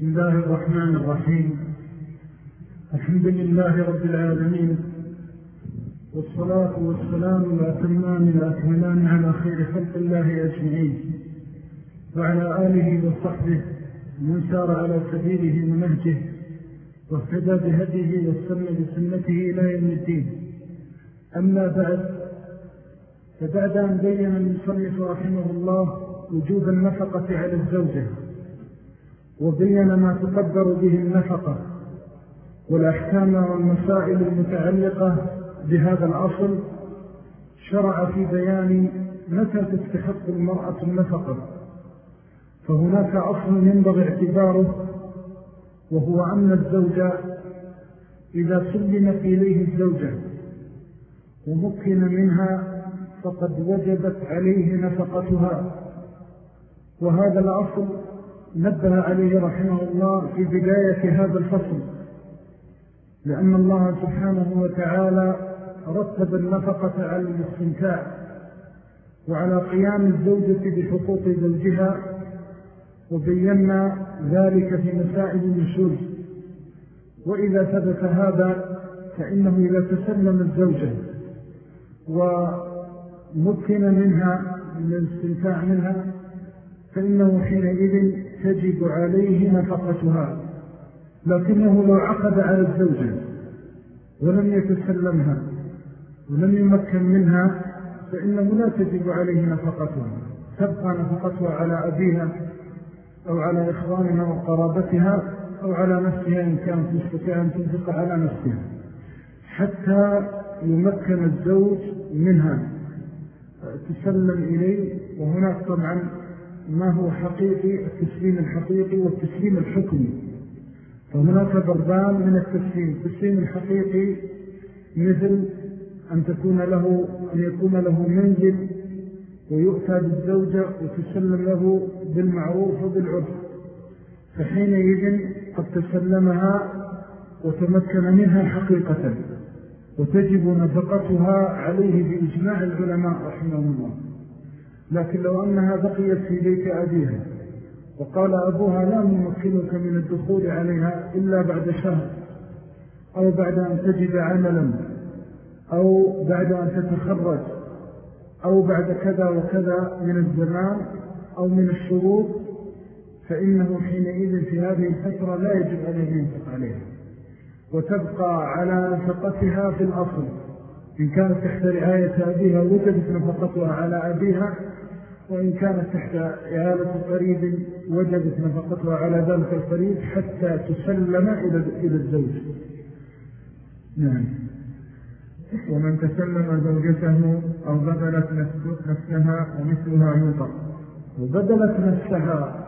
بسم الله الرحمن الرحيم. الحمد لله رب العالمين. والصلاة والسلام الأتمان الأكملان على خير خلق الله أجمعين. وعلى آله وصحبه من سار على سبيله ومهجه واهتدى بهديه والسنة بسنته إلى يوم الدين. أما بعد فبعد أن بين المصنف رحمه الله وجوب النفقة على الزوجة وبين ما تقدر به النفقة. والأحكام والمسائل المتعلقة بهذا الأصل شرع في بيان متى تستحق المرأة النفقة. فهناك أصل ينبغي اعتباره وهو أن الزوجة إذا سلمت إليه الزوجة ومكن منها فقد وجبت عليه نفقتها. وهذا الأصل نبه عليه رحمه الله في بداية هذا الفصل لأن الله سبحانه وتعالى رتب النفقة على الاستمتاع وعلى قيام الزوجة بحقوق زوجها وبينا ذلك في مسائل النشوز. وإذا ثبت هذا فإنه إذا تسلم الزوجة ومكن منها من الاستمتاع منها فإنه حينئذ تجب عليه نفقتها لكنه لو عقد على الزوجة ولم يتسلمها ولم يمكن منها فإنه لا تجب عليه نفقتها تبقى نفقتها على أبيها أو على إخوانها وقرابتها أو على نفسها إن كانت مستطيعا أن تنفق على نفسها حتى يمكن الزوج منها تسلم إليه وهناك طبعا ما هو حقيقي؟ التسليم الحقيقي والتسليم الحكمي. فهناك ضربان من التسليم. التسليم الحقيقي مثل أن تكون له أن يكون له منزل ويؤتى بالزوجة وتسلم له بالمعروف وبالعرف. فحينئذ قد تسلمها وتمكن منها حقيقة. وتجب نفقتها عليه بإجماع العلماء رحمه الله. لكن لو أنها بقيت في بيت أبيها. وقال أبوها لا نمكنك من الدخول عليها إلا بعد شهر أو بعد أن تجد عملا أو بعد أن تتخرج أو بعد كذا وكذا من الزمان أو من الشروط فإنه حينئذ في هذه الفترة لا يجب عليه ينفق عليها وتبقى على نفقتها في الأصل. إن كانت تحت رعاية أبيها وجدت نفقتها على أبيها وإن كانت تحت إعالة قريب وجدت نفقتها على ذلك القريب حتى تسلم إلى الزوج. نعم. ومن تسلم زوجته أو بدلت نفسها ومثلها يوطى وبدلت نفسها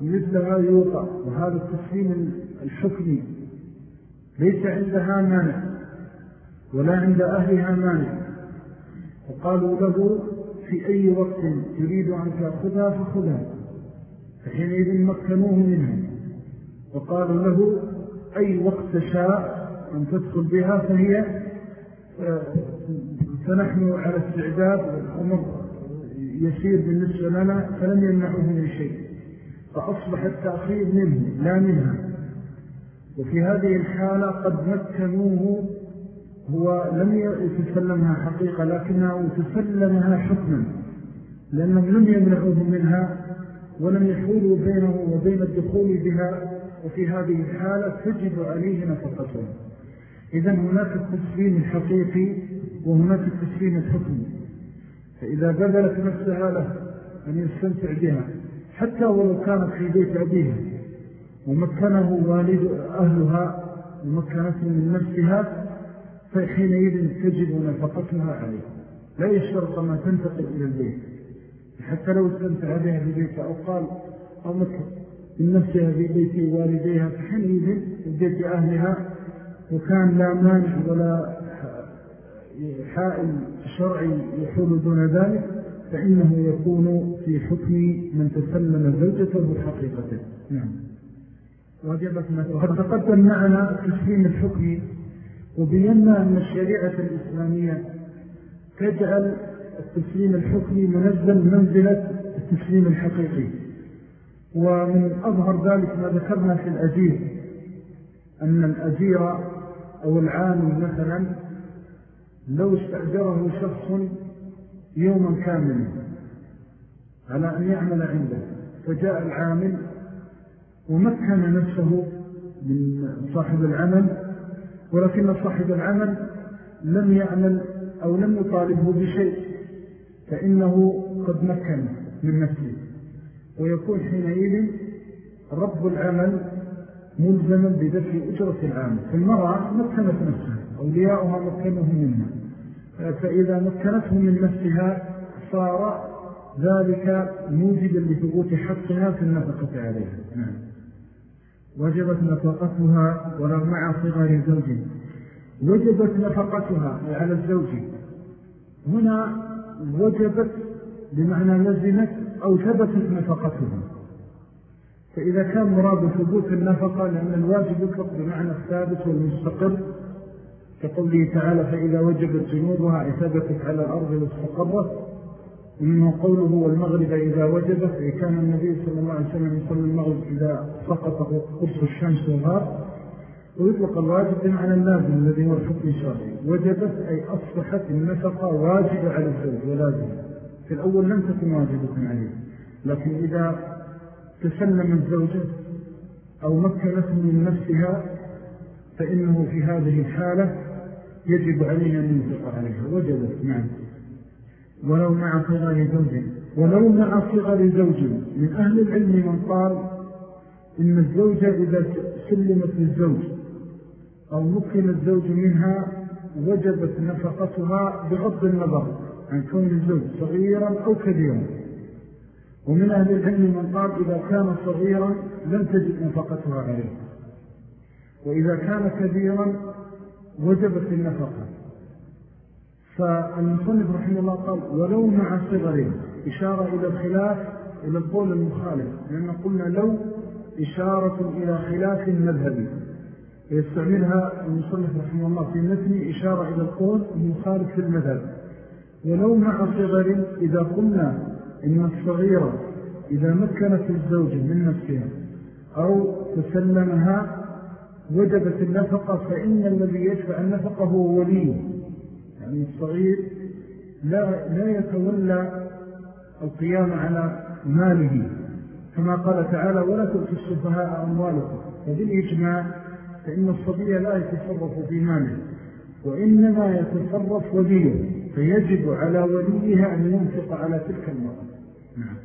مثلها يوطى وهذا التسليم الحكمي ليس عندها مانع. ولا عند أهلها مانع. وقالوا له في أي وقت تريد أن تأخذها فخذها. فحينئذ مكنوه منها. وقالوا له أي وقت شاء أن تدخل بها فهي آه، فنحن على استعداد والأمر يسير بالنسبة لنا فلم يمنعه من شيء. فأصبح التأخير منه لا منها. وفي هذه الحالة قد مكنوه هو لم يتسلمها حقيقة لكنه تسلمها حكما لأنهم لم يمنعوه منها ولم يحولوا بينه وبين الدخول بها وفي هذه الحالة تجب عليه نفقته. إذا هناك التسليم الحقيقي وهناك التسليم الحكمي فإذا بذلت نفسها له أن يستمتع بها حتى ولو كانت في بيت أبيها ومكنه والد أهلها ومكنته من نفسها فحينئذ تجب نفقتها عليه لا يشترط ما تنتقل إلى البيت. حتى لو استمتع بها في بيت أو قال أو مكر من نفسها في بيت والديها فحينئذ في بيت أهلها وكان لا مانع ولا حائل شرعي يحول دون ذلك فإنه يكون في حكم من تسلم زوجته بحقيقته نعم. وقد تقدم معنا التسليم الحكمي وبينا أن الشريعة الإسلامية تجعل التسليم الحكمي منزل منزلة التسليم الحقيقي. ومن أظهر ذلك ما ذكرنا في الأجير أن الأجير أو العامل مثلا لو استأجره شخص يوما كاملا على أن يعمل عنده فجاء العامل ومكن نفسه من صاحب العمل ولكن صاحب العمل لم يعمل أو لم يطالبه بشيء فإنه قد مكن من نفسه. ويكون حينئذ رب العمل ملزما بدفع أجرة العامل فالمرأة مكنت نفسها أولياؤها مكنهم منها. فإذا مكنته من نفسها صار ذلك موجبا لثبوت حقها في النفقة عليها. نعم. وجبت نفقتها ولو مع صغر زوج وجبت نفقتها على الزوج. هنا وجبت بمعنى لزمت أو ثبتت نفقتها. فإذا كان مراد ثبوت النفقة لأن الواجب يطلق بمعنى الثابت والمستقر. كقوله تعالى فإذا وجبت جنوبها ثبتت على الأرض واستقرت ومنه قوله والمغرب إذا وجبت أي كان النبي صلى الله عليه وسلم يصلي المغرب إذا سقط قرص الشمس والغار ويطلق الواجب بمعنى اللازم الذي هو الحكم الشرعي. وجبت أي أصبحت النفقة واجبة على الزوج ولازم. في الأول لم تكن واجبة عليه لكن إذا تسلم الزوجة أو مكنته من نفسها فإنه في هذه الحالة يجب عليه أن ينفق عليها. وجبت نعم. ولو مع صغر زوج ولو مع صغر زوج. من أهل العلم من قال إن الزوجة إذا سلمت للزوج أو مكن الزوج منها وجبت نفقتها بغض النظر عن كون الزوج صغيرا أو كبيرا. ومن أهل العلم من قال إذا كان صغيرا لم تجد نفقتها عليه. وإذا كان كبيرا وجبت النفقة. فالمصنف رحمه الله قال ولو مع صغر إشارة إلى الخلاف إلى القول المخالف لأن قلنا لو إشارة إلى خلاف مذهبي. يستعملها المصنف رحمه الله في مثل إشارة إلى القول المخالف في المذهب. ولو مع صغر إذا قلنا إن الصغيرة إذا مكنت الزوجة من نفسها أو تسلمها وجبت النفقة فإن الذي يدفع النفقة هو وليه يعني الصغير لا, لا يتولى القيام على ماله كما قال تعالى ولا تؤتي السفهاء أموالكم فبالإجماع فإن الصبي لا يتصرف في ماله وإنما يتصرف وليه فيجب على وليها أن ينفق على تلك المرأة. نعم.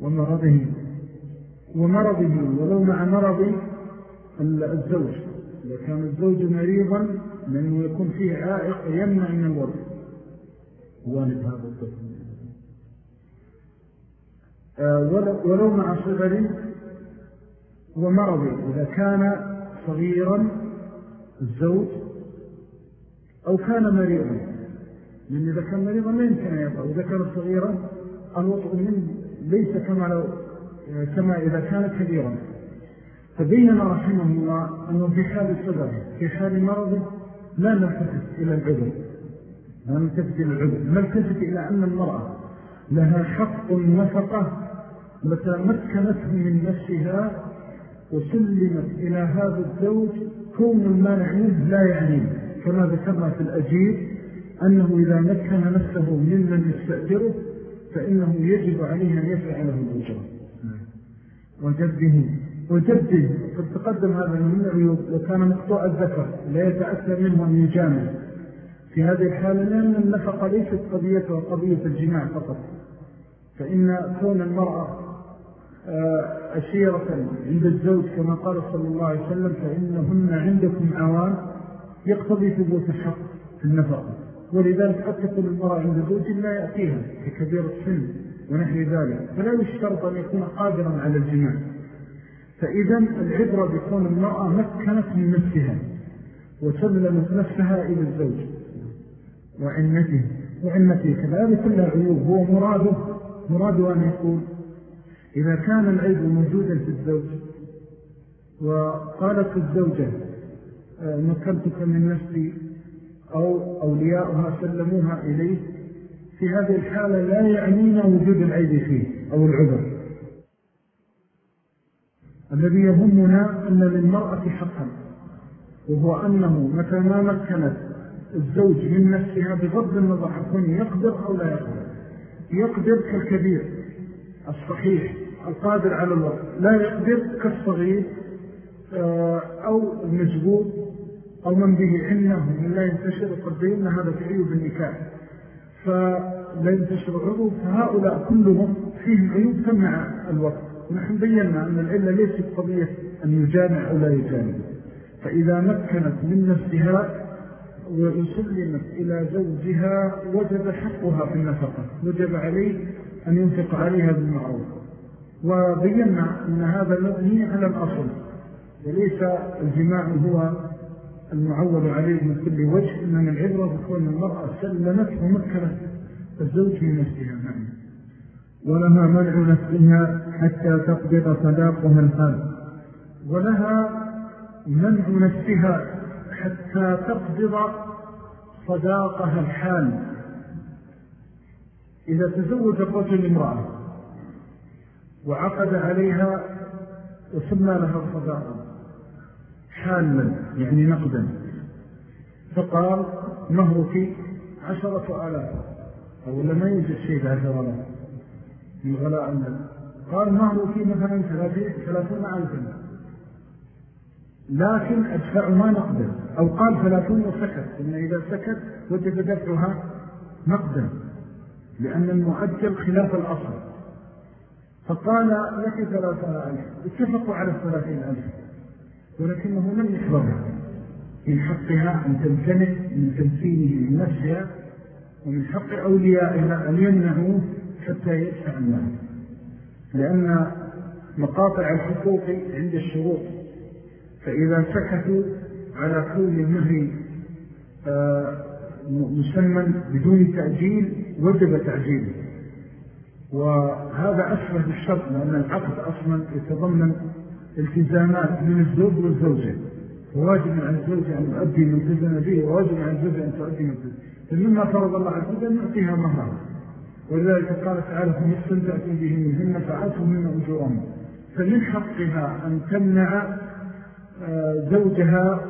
ومرضه ومرضه ولو مع مرض الزوج إذا كان الزوج مريضا لأنه يكون فيه عائق يمنع من الوضع. والد هذا الطفل. آه، ولو مع صغر ومرض إذا كان صغيرا الزوج أو كان مريضا. لأن إذا كان مريضا لا يمكن أن يطع وإذا كان صغيرا الوضع منه ليس كما, لو كما إذا كان كبيرا. فبين رحمه الله أنه في حال صغره في حال مرضه لا نلتفت إلى العذر لا نلتفت إلى العذر نلتفت إلى أن المرأة لها حق النفقة متى مكنته من نفسها وسلمت إلى هذا الزوج. كون المانع منه لا يعني. كما ذكرنا في الأجير أنه إذا مكن نفسه ممن يستأجره فإنه يجب عليه أن يفعل له الأجر وجده وجده قد تقدم هذا من العيوب وكان مقطوع الذكر لا يتأثر منه أن يجامل في هذه الحالة لأن النفقة ليست قضية وقضية الجماع فقط. فإن كون المرأة آه، أشيرة عند الزوج كما قال صلى الله عليه وسلم فإنهن عندكم عوان يقتضي ثبوت الحق في النفقة ولذلك قد تكون المرأة عند زوج لا يأتيها ككبير السن ونحن ذلك. فلا يشترط أن يكون قادرا على الجماع. فإذا العبرة بكون المرأة مكنت من نفسها وسلمت نفسها إلى الزوج وعنته. وعنته كذلك كلها عيوب. هو مراده مراده أن يقول إذا كان العيب موجودا في الزوج وقالت الزوجة آه، مكنتك من نفسي أو أولياؤها سلموها إليه في هذه الحالة لا يعنينا وجود العيب فيه أو العذر الذي يهمنا أن للمرأة حقا وهو أنه متى ما مكنت الزوج من نفسها بغض النظر عن يقدر أو لا يقدر. يقدر كالكبير الصحيح القادر على الوقت لا يقدر كالصغير آه، أو المجبور أو من به عنه من لا ينتشر وقد هذا تعيب النكاح. فلا ينتشر عضو فهؤلاء كلهم فيهم عيوب تمنع الوقت ونحن بينا أن العلة ليست قضية أن يجامع أو لا يجامع. فإذا مكنت من نفسها وسلمت إلى زوجها وجب حقها في النفقة. وجب عليه أن ينفق عليها بالمعروف. وبينا أن هذا مبني على الأصل. وليس الجماع هو المعول عليه من كل وجه إنما العبرة بكون المرأة سلمت ومكنت الزوج من نفسها نعم. ولها منع نفسها حتى تقبض صداقها الحال ولها منع نفسها حتى تقبض صداقها الحال. إذا تزوج الرجل امرأة وعقد عليها وسمى لها الصداقة حالا يعني نقدا فقال مهرك عشرة آلاف؟ أو ما يوجد شيء بعشر آلاف من غلاء المال قال مهرك مثلا ثلاثون ألفا. لكن أدفع ما نقدا أو قال ثلاثون وسكت إن إذا سكت وجد دفعها نقدا لأن المؤجل خلاف الأصل. فقال لك ثلاثة ألف. اتفقوا على الثلاثين ألف. ولكنه لم يحضرها من حقها أن تمتنع من تمثيله من نفسها. ومن حق أوليائها أن يمنعوه حتى يدفع المال لأن مقاطع الحقوق عند الشروط. فإذا سكتوا على المهر آه، مسمى بدون تأجيل وجب تعجيله وهذا أشبه بالشرط لأن العقد أصلا يتضمن التزامات من الزوج والزوجة. وواجب عن الزوجة أن يؤدي من تزن به وواجب عن الزوجة أن تؤدي من تزن فمما فرض الله عز وجل نعطيها مهرها ولذلك قال تعالى فما استمتعتم به منهن فعاتهن أجورهم. فمن حقها أن تمنع آه، زوجها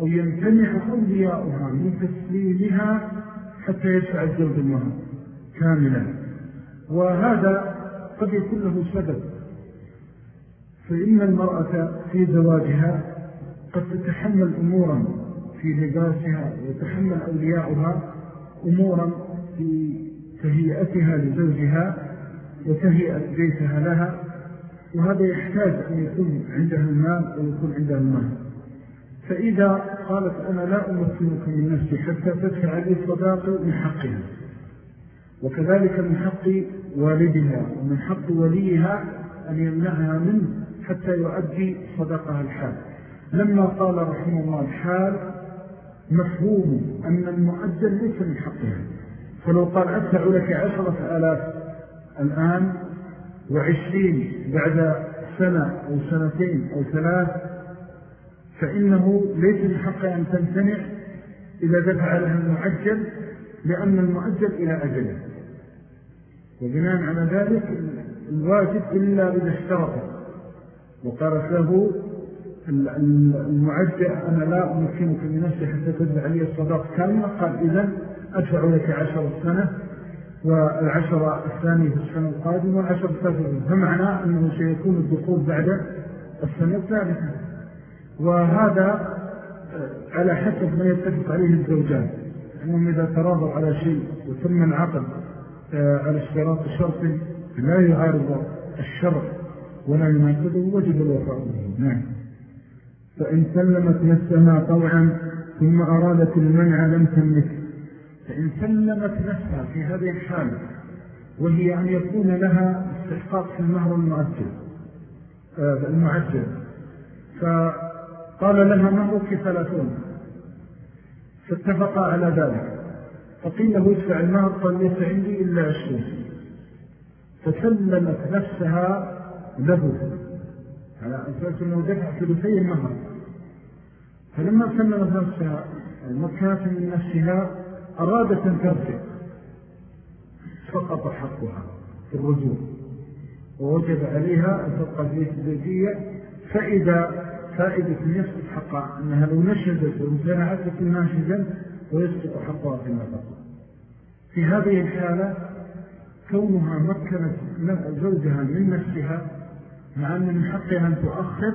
أو يمتنع أولياؤها من تسليمها حتى يدفع الزوج المهر كاملا. وهذا قد يكون له سبب. فإن المرأة في زواجها قد تتحمل أمورا في لباسها ويتحمل أولياؤها أمورا في تهيئتها لزوجها وتهيئة بيتها لها وهذا يحتاج أن يكون عندها المال ويكون عندها المال. فإذا قالت أنا لا أمكنك من نفسي حتى تدفع لي الصداق من حقها. وكذلك من حق والدها ومن حق وليها أن يمنعها منه حتى يؤدي صدقها الحال. لما قال رحمه الله الحال مفهوم أن المؤجل ليس من حقها. فلو قال أدفع لك عشرة آلاف الآن وعشرين بعد سنة أو سنتين أو ثلاث فإنه ليس حقها أن تمتنع إذا دفع لها المعجل لأن المؤجل إلى أجله وبناء على ذلك الواجب إلا إذا اشترط. وقالت له المعجل أنا لا أمكنك بنفسي حتى تدفع لي الصداق كاملة. قال إذن أدفع لك عشر سنة والعشرة الثانية في السنة القادمة والعشرة الثالثة. فمعنى أنه سيكون الدخول بعد السنة الثالثة. وهذا على حسب ما يتفق عليه الزوجان. أنهم إذا تراضوا على شيء وتم العقد آه، على اشتراط شرط لا يعارض الشرع ولا يناقضه وجب الوفاء به نعم. فإن سلمت نفسها طوعا ثم أرادت المنع لم تملك. فإن سلمت نفسها في هذه الحالة وهي أن يكون لها استحقاق في المهر المؤجل آه، المعجل. فقال لها مهرك ثلاثون فاتفقا على ذلك. فقيل له ادفع المهر قال ليس عندي إلا عشرين. فسلمت نفسها له. على أساس أنه دفع ثلثي المهر. فلما سلمت نفسها المكانة من نفسها أرادت أن ترجع سقط حقها في الرجوع. ووجد عليها أن تبقى في الزوجية فإذا فائدة يسقط حقها أنها لو نشدت وامتنعت تكون ناشدا ويسقط حقها في النفقة في هذه الحالة كونها مكنت زوجها من نفسها مع أن من حقها أن تؤخر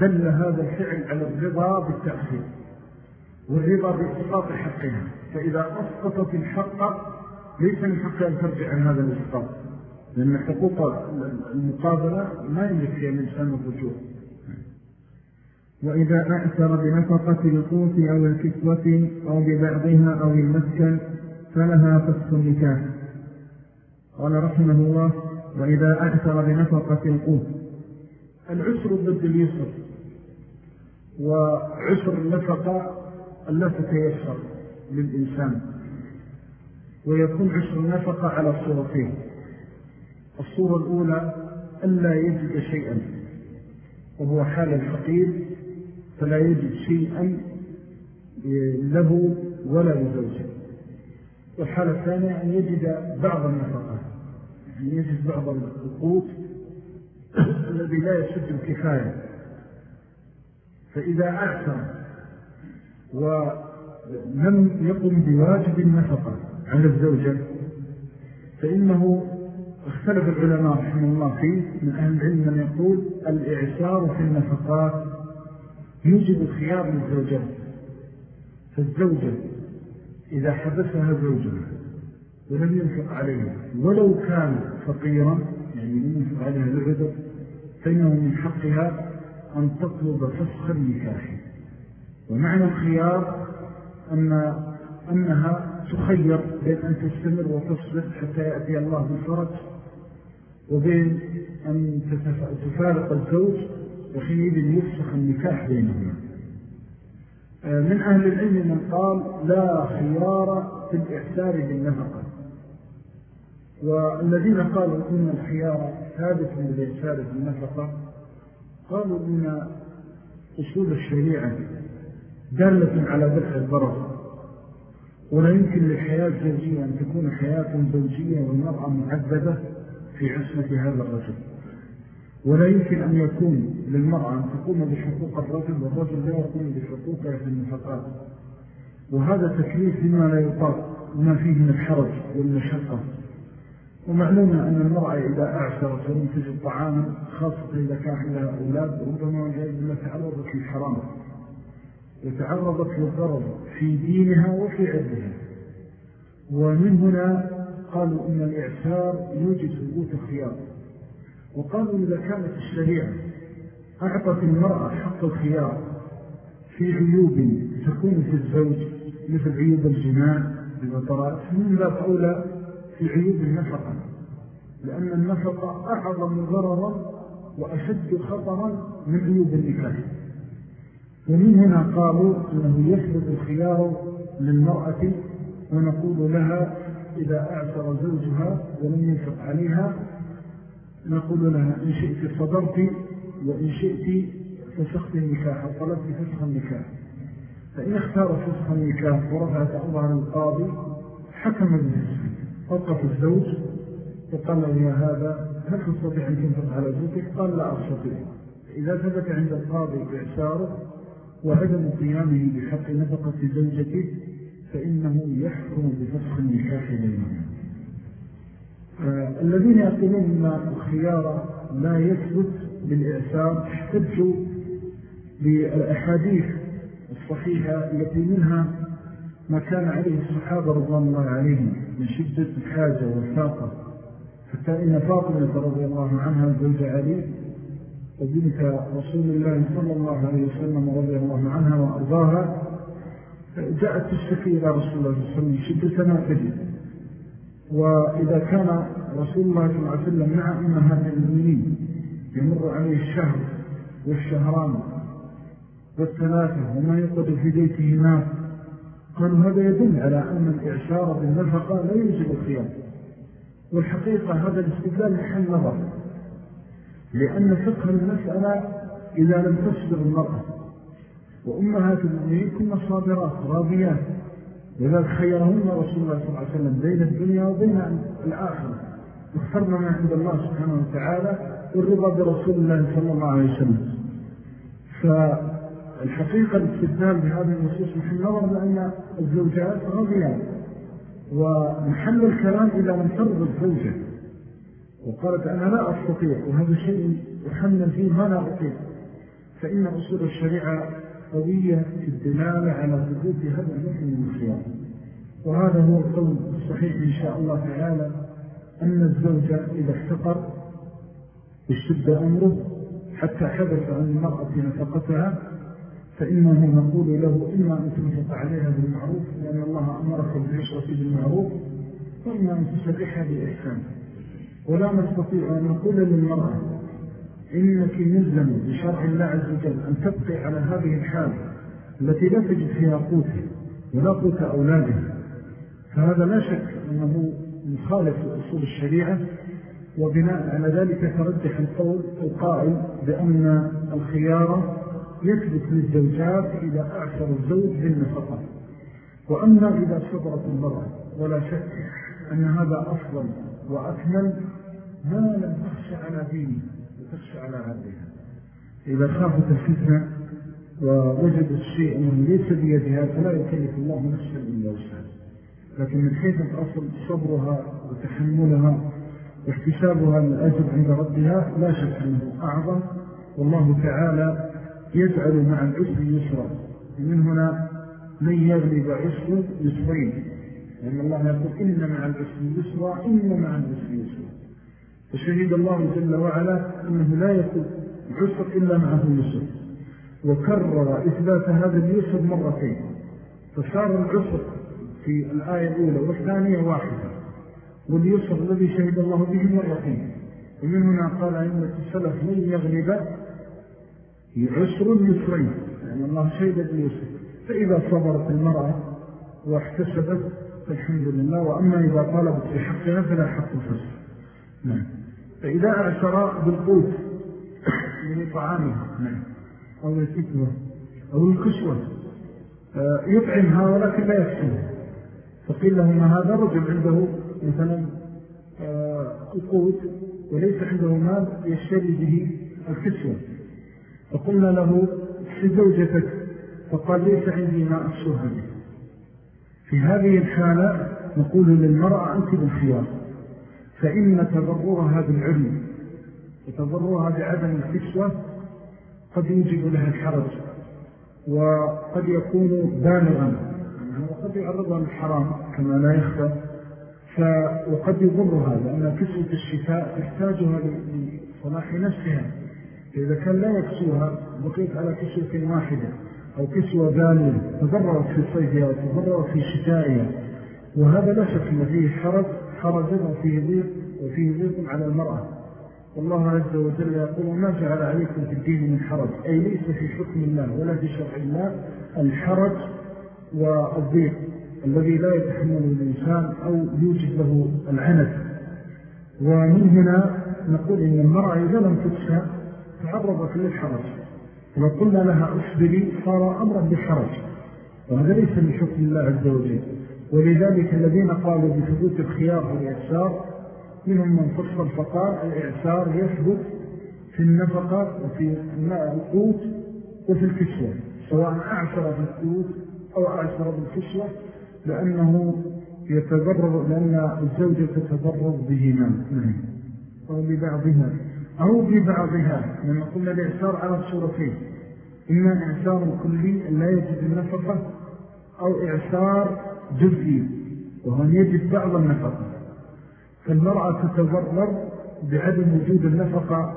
دل هذا الفعل على الرضا بالتأخير والرضا بإسقاط حقها. فإذا أسقطت الحق ليس من حقها أن ترجع عن هذا الإسقاط. لأن حقوق المقابلة ما يملك فيها الإنسان الرجوع. وإذا أعثر بنفقة القوت أو الكسوة أو ببعضها أو المسكن فلها فسخ النكاح. قال رحمه الله وإذا أعثر بنفقة القوت العسر ضد اليسر وعسر النفقة التي تيسر للإنسان ويكون عسر النفقة على صورتين الصورة الأولى ألا يجد شيئا وهو حال الفقير فلا يجد شيئا له ولا لزوجه والحالة الثانية أن يجد بعض النفقات يعني يجد بعض القوت الذي لا يسد الكفاية فإذا أعثر ولم يقم بواجب النفقة على الزوجة فإنه اختلف العلماء رحمه الله فيه من أهل العلم من يقول الإعسار في النفقات يوجد خيار للزوجات فالزوجة إذا حبسها زوجها ولم ينفق عليها ولو كان فقيرا يعني لم ينفق عليها لعذر فإنه من حقها أن تطلب فسخ النكاح. ومعنى الخيار أن أنها تخير بين أن تستمر وتصبر حتى يأتي الله بالفرج وبين أن تفارق الزوج وحينئذ يفسخ النكاح بينهما. آه، من أهل العلم من قال لا خيار في الإحسار بالنفقة. والذين قالوا إن الخيار ثابت بالإحسار بالنفقة قالوا إن أصول الشريعة دالة على دفع الضرر ولا يمكن للحياة الزوجية أن تكون حياة زوجية والمرأة معذبة في عصمة هذا الرجل ولا يمكن أن يكون للمرأة أن تقوم بحقوق الرجل والرجل لا يقوم بحقوقه في النفقات. وهذا تكليف لما لا يطاق وما فيه من الحرج والمشقة. ومعلوم أن المرأة إذا أعثرت ولم تجد طعاما خاصة إذا كان لها أولاد ربما والعياذ بالله تعرضت للحرام. وتعرضت للضرر في دينها وفي عرضها. ومن هنا قالوا إن الإعثار يوجد ثبوت الخيار. وقالوا إذا كانت الشريعة أعطت المرأة حق الخيار في عيوب تكون في الزوج مثل عيوب الجماع بالوطرات من باب أولى في عيوب النفقة لأن النفقة أعظم ضررا وأشد خطرا من عيوب النكاح ومن هنا قالوا أنه يفرض الخيار للمرأة ونقول لها إذا أعثر زوجها ولم ينفق عليها نقول لها إن شئت صدرت وإن شئت فسخت النكاح وطلبت فسخ النكاح. فإن اختار فسخ النكاح ورفعت أمرها القاضي حكم بالنسبة وقف الزوج وقال له يا هذا هل تستطيع أن تنفق على زوجك؟ قال لا أستطيع إذا ثبت عند القاضي إعساره وعدم قيامه بحق نفقة زوجته فإنه يحكم بفسخ النكاح بينهم آه، الذين يقولون أن الخيار لا يثبت بالإعسار احتجوا بالأحاديث الصحيحة التي منها ما كان عليه الصحابة رضوان الله عليهم من شدة الحاجة والفاقة. حتى إن فاطمة رضي الله عنها زوج علي وبنت رسول الله صلى الله عليه وسلم رضي الله عنها وأرضاها جاءت تشتكي إلى رسول الله صلى الله عليه وسلم شدة ما تجد وإذا كان رسول الله صلى الله عليه وسلم مع أمهات المؤمنين يمر عليه الشهر والشهران والثلاثة وما يقضي في بيته ناس قالوا هذا يدل على أن الإعشار بالنفقة لا يجب الخيار والحقيقة هذا الاستدلال محل نظر لأن فقه المسألة إذا لم تصبر المرأة وأمهات المؤمنين كنا صابرات راضيات. ولذلك خيرهن رسول الله صلى الله عليه وسلم بين الدنيا وبين الآخرة. واخترنا ما عند الله سبحانه وتعالى والرضا برسول الله صلى الله عليه وسلم. فالحقيقة الاستدلال بهذه النصوص محل نظر لأن الزوجات غضيان ومحل الكلام إذا لم ترضى الزوجة. وقالت أنا لا أستطيع وهذا شيء يحمل فيه ما لا أطيع. فإن أصول الشريعة قوية في الدلالة على ثبوت هذا النوع من الخيار. وهذا هو القول الصحيح إن شاء الله تعالى أن الزوجة إذا افتقر اشتد أمره حتى حدث عن المرأة نفقتها فإنه نقول له إما أن تنفق عليها بالمعروف لأن الله أمرك بالعشرة بالمعروف وإما أن تسرحها بإحسان. ولا نستطيع أن نقول للمرأة إنك ملزم بشرع الله عز وجل أن تبقي على هذه الحال التي لا تجد فيها قوتها ولا قوت أولادها فهذا لا شك أنه مخالف لأصول الشريعة وبناء على ذلك ترجح القول القائل بأن الخيارة يثبت للزوجات إذا أعثر الزوج بالنفقة. وأما إذا صبرت المرأة ولا شك أن هذا أفضل وأكمل ما لم تخشى على دينه وتخشى على عبدها إذا خافت الفتنة ووجد الشيء أنه ليس بيدها فلا يكلف الله نفسا إلا وسهل لكن من حيث الأصل صبرها وتحملها واحتسابها من الأجر عند ربها لا شك أنه أعظم. والله تعالى يجعل مع العسر يسرا. ومن هنا من يغلب عسر يسرين. لأن الله يقول إن مع العسر يسرا إن مع العسر يسرا. فشهد الله جل وعلا أنه لا يكون عسر إلا معه يسر. وكرر إثبات هذا اليسر مرتين. فصار العسر في الآية الأولى والثانية واحدة. واليسر الذي شهد الله به مرتين. ومن هنا قال أئمة السلف من يغلب عسر يسرين يعني الله شهد باليسر فإذا صبرت المرأة واحتسبت فالحمد لله. وأما إذا طالبت في حقها فلا حق الفسر نعم. فإذا أعشر بالقوت من طعامها نعم. أو الكتوة أو الكسوة. آه، يطعمها ولكن لا يكسوها. فقيل لهما هذا رجل عنده مثلا آه، القوت وليس عنده مال يشتري به الكسوة. فقلنا له في زوجتك. فقال ليس عندي ما أكسوها به. في هذه الحالة نقول للمرأة أنت بالخيار. فإن تضررها بالعلم وتضررها بعدم الكسوة قد يوجد لها الحرج وقد يكون بالغا وقد يعرضها للحرام كما لا يخفى. وقد يضرها لأن كسوة الشتاء تحتاجها لصلاح نفسها. إذا كان لا يكسوها بقيت على كسوة واحدة أو كسوة غالية تضررت في صيفها وتضررت في شتائها. وهذا لا شك أن فيه حرج حرج وفيه ضيق وفيه ضيق على المرأة. والله عز وجل يقول ما جعل عليكم في الدين من حرج؟ أي ليس في حكم الله ولا في شرع الله الحرج والضيق الذي لا يتحمله الإنسان أو يوجد له العنف. ومن هنا نقول إن المرأة إذا لم تكسى تعرضت للحرج وقلنا لها أصبري صار أمرا بالحرج وهذا ليس من حكم الله عز وجل. ولذلك الذين قالوا بثبوت الخيار والإعسار منهم من فصل فقال الإعسار يثبت في النفقة وفي القوت وفي الكسوة سواء أعسر في القوت أو أعسر بالكسوة لأنه يتضرر لأن الزوجة تتضرر بهما. أو ببعضها أو ببعضها لما قلنا الإعسار على الصورتين. إما إعسار كلي لا يجد النفقة أو إعسار جزئي وهو يجد بعض النفقة. فالمرأة تتضرر بعدم وجود النفقة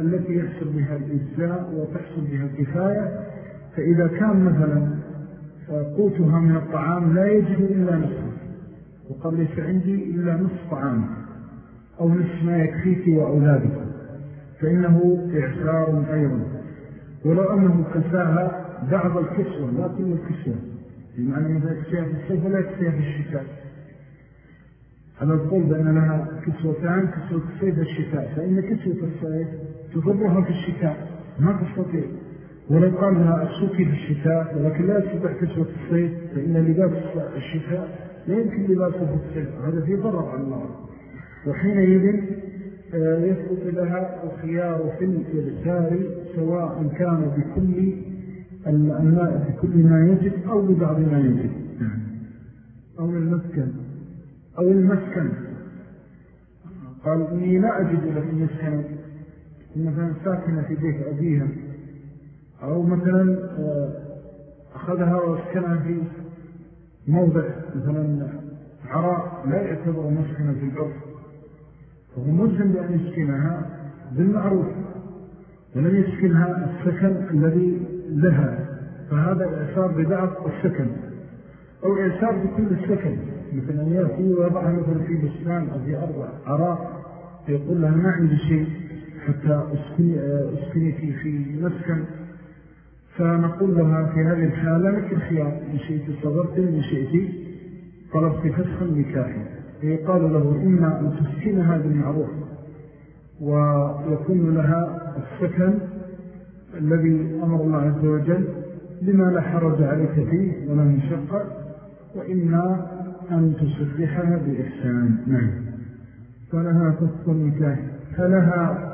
التي يحصل بها الإجزاء وتحصل بها الكفاية. فإذا كان مثلا قوتها من الطعام لا يجد إلا نصف وقال ليس عندي إلا نصف طعام. أو نصف ما يكفيك وأولادك. فإنه إعسار أيضا. ولو أنه كساها بعض الكسوة لا كل الكسوة. بمعنى أنه يكسيها في الصيف ولا يكسيها في الشتاء. على القول بأن لها كسوتان كسوة الصيف والشتاء. فإن كسوة الصيف تضرها في الشتاء ما تستطيع. ولو قال لها أكسوكي في الشتاء ولكن لا يستطيع كسوة الصيف فإن لباس الشتاء لا يمكن لباسه في الصيف. هذا فيه ضرر على الله. وحينئذ يثبت لها الخيار في الإرسال سواء كان بكل الماء بكل ما يجب أو ببعض ما يجب. أو المسكن أو المسكن. قال إني لا أجد لك مسكنا مثلا ساكنة في بيت أبيها. أو مثلا آه، أخذها وأسكنها في موضع مثلا عراء لا يعتبر مسكنة في العرف فهو ملزم بأن يسكنها بالمعروف. ولم يسكنها السكن الذي لها فهذا إعثار ببعض السكن. أو إعثار بكل السكن مثل أن يأتي ويضعها مثلا في بسلام أو في أرض عراء فيقول لها ما عندي شيء حتى أسكنك في مسكن. فنقول لها في هذه الحالة لك الخيار إن شئت صبرت إن شئت طلبت فسخ النكاح فيقال له إما أن تسكنها بالمعروف ويكون لها السكن الذي أمر الله عز وجل لما لا حرج عليك فيه ولا مشقة وإما أن تصرحها بإحسان. نعم. فلها فسخ النكاح. فلها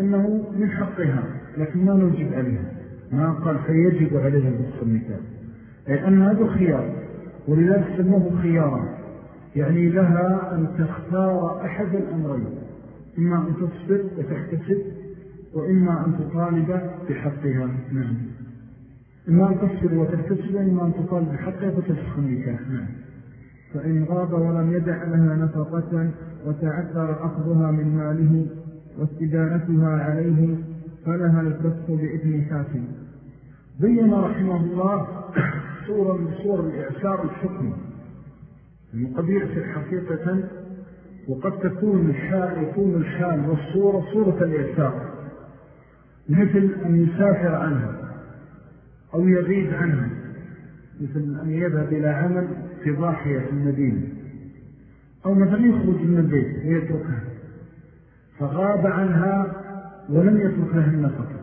إنه من حقها لكن ما نوجب عليها. ما قال فيجب عليها فسخ النكاح. أي أن هذا خيار ولذلك سموه خيارا يعني لها أن تختار أحد الأمرين إما أن تصبر وتحتسب وإما أن تطالب بحقها. نعم. إما أن تصبر وتحتسب وإما أن تطالب بحقها فتفسخ النكاح نعم. فإن غاب ولم يدع لها نفقة وتعثر أخذها من ماله واستدانتها عليه فلها الفسق بإذن حاكم. بين رحمه الله صورة من صور الإعسار الحكم. قد يأسر حقيقة وقد تكون يكون الحال والصورة صورة الإعسار مثل أن يسافر عنها أو يغيب عنها مثل أن يذهب إلى عمل في ضاحية المدينة أو مثلا يخرج من البيت ويتركها فغاب عنها ولم يترك لها النفقة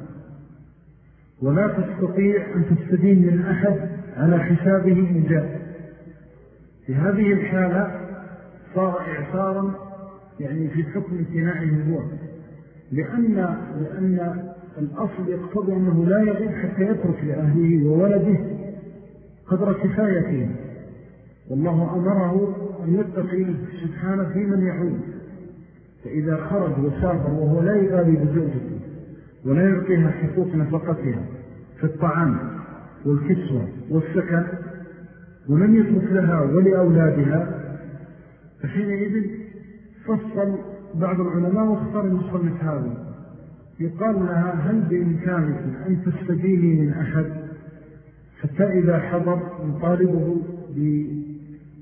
ولا تستطيع أن تستدين من أحد على حسابه مجال في هذه الحالة صار إعثارا يعني في حكم امتناعه هو لأن, لأن الأصل يقتضي أنه لا يغيب حتى يترك لأهله وولده قدر كفايته والله أمره أن يتقي سبحانه في من يعود. فإذا خرج وسافر وهو لا يغالي بزوجته ولا يعطيها حقوق نفقتها في الطعام والكسوة والسكن ولم يترك لها ولأولادها فحينئذ فصل بعض العلماء واختار المصنف هذا. يقال لها هل بإمكانك أن تستديني من أحد؟ حتى إذا حضر نطالبه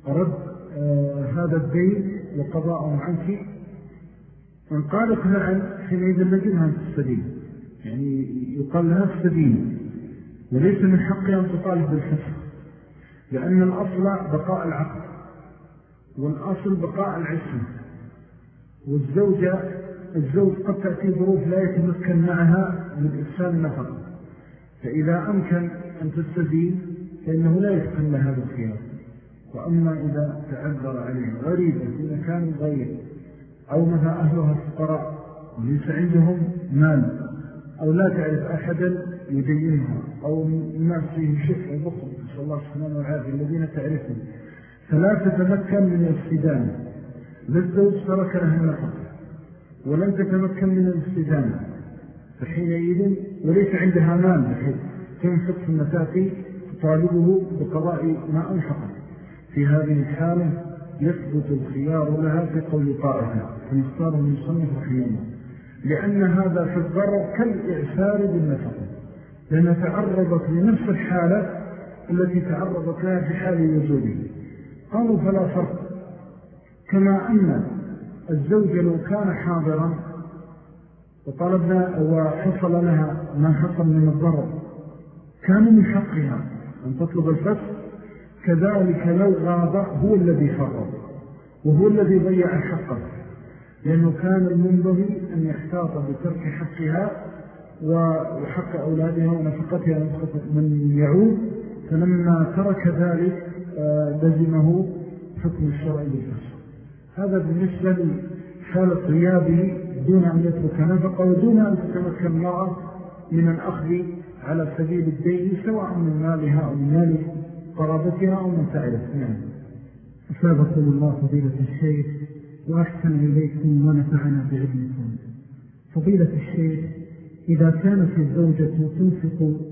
برد آه هذا الدين وقضاءه عنك. من قالت نعم حينئذ لجلها أن تستدين. يعني يقال لها تستدين وليس من حقها أن تطالب بالفسخ لأن الأصل بقاء العقل والأصل بقاء العسل والزوجة الزوج قد تأتي ظروف لا يتمكن معها من إرسال النفق فإذا أمكن أن تستزين فإنه لا يتقن هذا الخيار. وأما إذا تعذر عليه غريبا في مكان غير أو مثلا أهلها فقراء وليس عندهم مال أو لا تعرف أحدا يدينها أو الناس فيه شفع بخل نسأل الله سبحانه والعافية الذين تعرفهم. فلا تتمكن من الاستدامة للزوج ترك لها النفق ولن تتمكن من الاستدامة فحينئذ وليس عندها مال بحيث تنفق في المساكي تطالبه بقضاء ما أنفق. في هذه الحالة يثبت الخيار لها في قول طائفة فنختار من صنف الله لأن هذا في الضرر كالإعسار بالنفقة. لأنها تعرضت لنفس الحالة التي تعرضت لها في حال وجوده قالوا فلا فرق. كما أن الزوجة لو كان حاضرا وطلبنا وحصل لها ما حصل من الضرر كان من حقها أن تطلب الفتح كذلك لو غاب هو الذي فرض وهو الذي ضيع حقه لأنه كان المنبغي أن يحتاط بترك حقها وحق أولادها ونفقتها من يعود. فلما ترك ذلك آه، لزمه حكم الشرع بالفسق هذا بالنسبة حالة غيابه دون أن يترك نفقه ودون أن تتمكن المرأة من الأخذ على سبيل الدين سواء من مالها أو من مال قرابتها أو من فعله نعم. أسابقكم الله فضيلة الشيخ وأحسن إليكم ونفعنا بعلمكم. فضيلة الشيخ إذا كانت الزوجة تنفق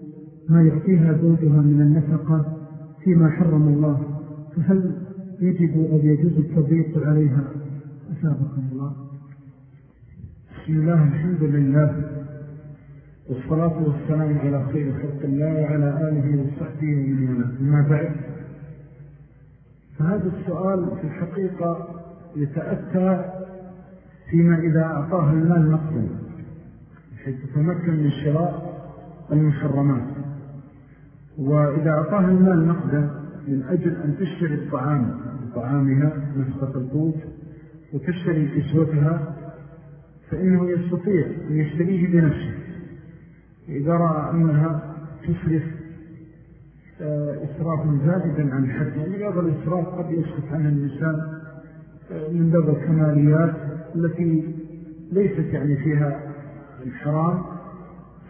ما يعطيها زوجها من النفقة فيما حرم الله فهل يجب أو يجوز التضييق عليها؟ أسابقكم الله. بسم الله الحمد لله والصلاة والسلام على خير خلق الله وعلى آله وصحبه ومن والاه. ما بعد فهذا السؤال في الحقيقة يتأتى فيما إذا أعطاه المال نقدا حيث تتمكن من شراء المحرمات. وإذا أعطاه المال نقدا من أجل أن تشتري الطعام بطعامها نفقة القوت وتشتري كسوتها فإنه يستطيع أن يشتريه بنفسه. إذا رأى أنها تسرف آه، إسراف زائدا عن الحد يعني بعض الإسراف قد يسرف عنها الإنسان آه، من باب الكماليات التي ليست يعني فيها الحرام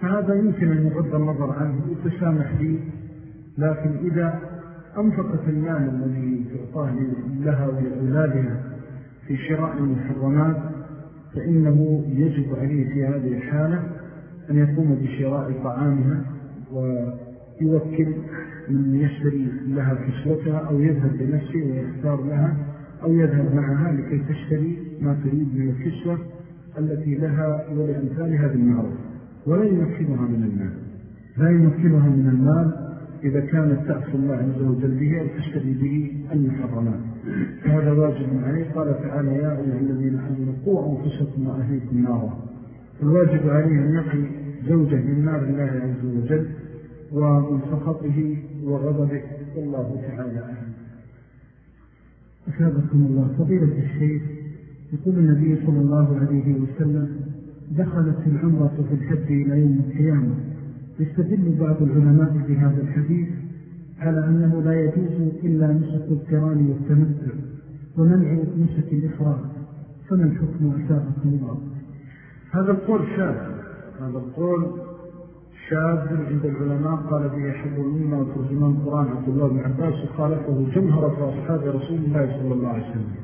فهذا يمكن أن يغض النظر عنه ويتسامح فيه. لكن إذا أنفقت المال الذي تعطاه لها ولأولادها في شراء المحرمات فإنه يجب عليه في هذه الحالة أن يقوم بشراء طعامها ويوكل من يشتري لها كسوتها أو يذهب بنفسه ويختار لها أو يذهب معها لكي تشتري ما تريد من الكسوة التي لها ولأمثالها بالمعروف. ولا يمكنها من المال. لا يمكنها من المال إذا كانت تأخذ الله عز وجل به أو تشتري به المحرمات. هذا واجب عليه. قال تعالى يا أيها الذين أمنوا قوة أنفسكم وأهليكم نارا. الواجب عليه أن يقي زوجه من نار الله عز وجل ومن سخطه وغضبه. والله تعالى أسابقكم الله. فضيلة الشيخ يقول النبي صلى الله عليه وسلم دخلت العمرة في الحج إلى يوم القيامة. يستدل بعض العلماء بهذا الحديث على أنه لا يجوز إلا نسك الكرام والتمتع ومنع نسك الإفراد فما الحكم أسابقكم الله؟ هذا القول شاذ. هذا القول شاذ عند العلماء. قال به مما وترجمان القرآن عبد الله بن عباس وخالفه جمهرة أصحاب رسول الله صلى الله عليه وسلم.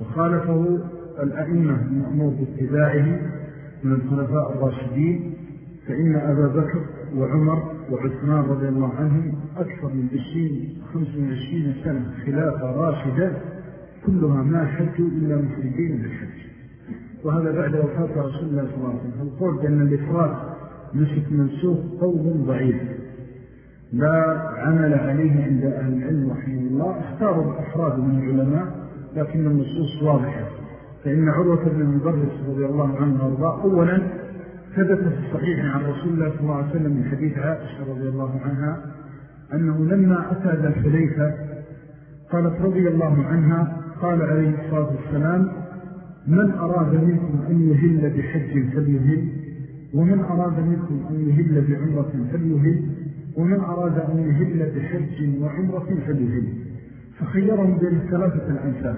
وخالفه الأئمة المأمور باتباعه من الخلفاء الراشدين. فإن أبا بكر وعمر وعثمان رضي الله عنهم أكثر من عشرين خمس من عشرين سنة خلافة راشدة كلها ما حجوا إلا مفردين بالحج وهذا بعد وفاة رسول الله صلى الله عليه وسلم. القول بأن الإفراد نسك منسوخ قول ضعيف. لا عمل عليه عند أهل العلم رحمه الله اختاروا الأفراد من العلماء لكن النصوص واضحة. فإن عروة بن المدرس رضي الله عنه وارضاه أولا ثبت في الصحيح عن رسول الله صلى الله عليه وسلم من حديث عائشة رضي الله عنها أنه لما أتى ذا الحليفة قالت رضي الله عنها قال عليه الصلاة والسلام من أراد منكم أن يهل بحج فليهل ومن أراد منكم أن يهل بعمرة فليهل ومن أراد أن يهل بحج وعمرة فليهل. فخيرهم بين ثلاثة الأنساب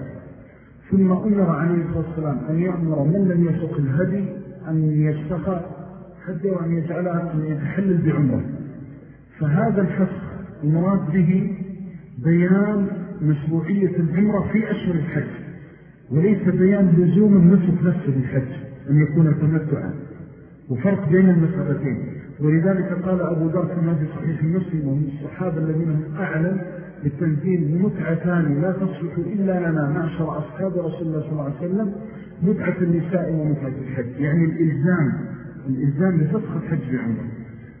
ثم أمر عليه الصلاة والسلام أن يأمر من لم يسق الهدي أن يستخى حتى وأن يجعلها أن يتحلل بعمره. فهذا الفسخ المراد به بيان مشروعية العمرة في أشهر الحج وليس بيان لزوم النسك نفسه الحج أن يكون تمتعا. وفرق بين المسألتين. ولذلك قال أبو ذر في هذه صحيح المسلم ومن الصحابة الذين هم أعلم بالتنزيل متعتان لا تصلح إلا لنا معشر أصحاب رسول الله صلى الله عليه وسلم متعة النساء ومتعة الحج. يعني الإلزام الإلزام لفسخ الحج بعمره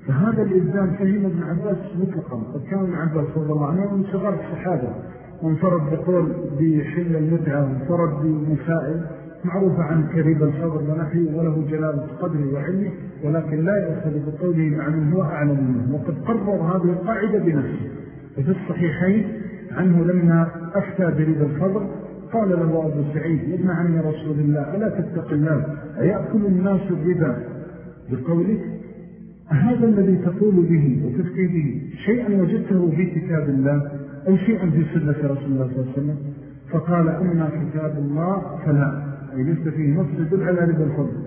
فهذا الإلزام فهم ابن عباس مطلقا. قد كان ابن عباس رضي الله عنه من صغار الصحابة وانفرد بقول بحل المتعة وانفرد بمسائل معروفة عن كريب الفضل ونحي وله جلالة قدر وعلمه ولكن لا يأخذ بقوله مع من هو أعلم منه. وقد قرر هذه القاعدة بنفسه. وفي الصحيحين عنه لما أفتى بريد الفضل قال له أبو سعيد ابن عم رسول الله ألا تتق الله أيأكل الناس الربا؟ بقولك هذا الذي تقول به وتفتي به شيئا وجدته في كتاب الله أو شيئا في سنة رسول الله صلى الله عليه وسلم؟ فقال أما كتاب الله فلا أي ليس فيه نص يدل على ربا الفضل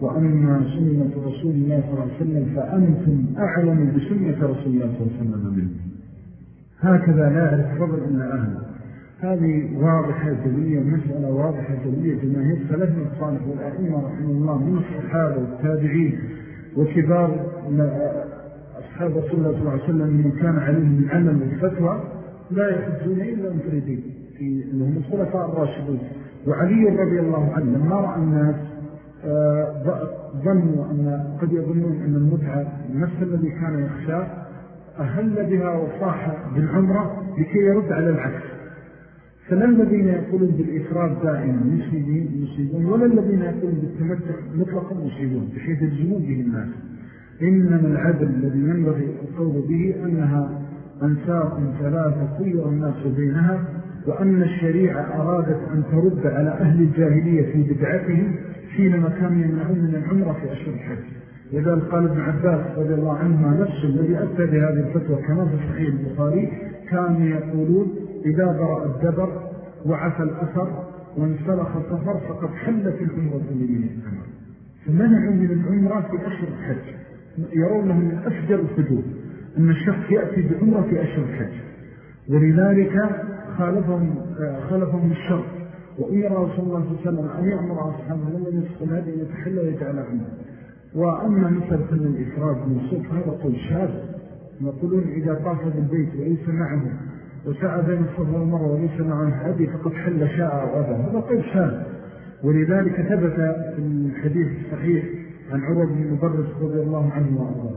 وأما سنة رسول الله صلى الله عليه وسلم فأنتم أعلم بسنة رسول الله صلى الله عليه وسلم منه. هكذا لا يعرف فضل إلا أهله. هذه واضحة جلية مسألة واضحة جلية جماهير ثلاثة الصالح والأئمة رحمه الله من الصحابة والتابعين وكبار أصحاب رسول الله صلى الله عليه وسلم من كان عليهم من عمل والفتوى لا يحجون إلا مفردين في أنهم الخلفاء الراشدون. وعلي رضي الله عنه لما رأى الناس آه، ظنوا أن قد يظنون أن المتعة نفس الذي كان يخشى أهل بها وصاح بالعمرة لكي يرد على العكس. فلا الذين يقولون بالإفراد دائما مصيبون ولا الذين يقولون بالتمتع مطلقا مصيبون بحيث الجنوب به الناس. إنما العدل الذي ينبغي القول به أنها أنساق ثلاثة خير الناس بينها وأن الشريعة أرادت أن ترد على أهل الجاهلية في بدعتهم حينما كانوا يمنعون من العمرة في أشهر الحج. إذا قال ابن عباس رضي الله عنهما نفسه الذي أتى بهذه الفتوى كما في صحيح البخاري كانوا يقولون إذا برأ الدبر وعفى الأثر وانسلخ السفر فقد حلت العمرة من العمر فمنعوا من العمرة في أشهر الحج. يرونه من أفجر الحدود أن الشخص يأتي بعمرة في أشهر الحج. ولذلك خالفهم, خالفهم الشر وأمر رسول الله صلى الله عليه وسلم أن يأمر أصحابه لما يسخن هذه يتحلى ويجعل عمرة. وأما مثل كل الإفراد من صوت هذا قول شاذ. يقولون إذا طاف بالبيت وليس معه وسعى بين الصفر والمرة وليس معه هدي فقد حل شاء أو هذا قول شاذ. ولذلك ثبت في الحديث الصحيح عن عروة بن مبرس رضي الله عنه وأرضاه.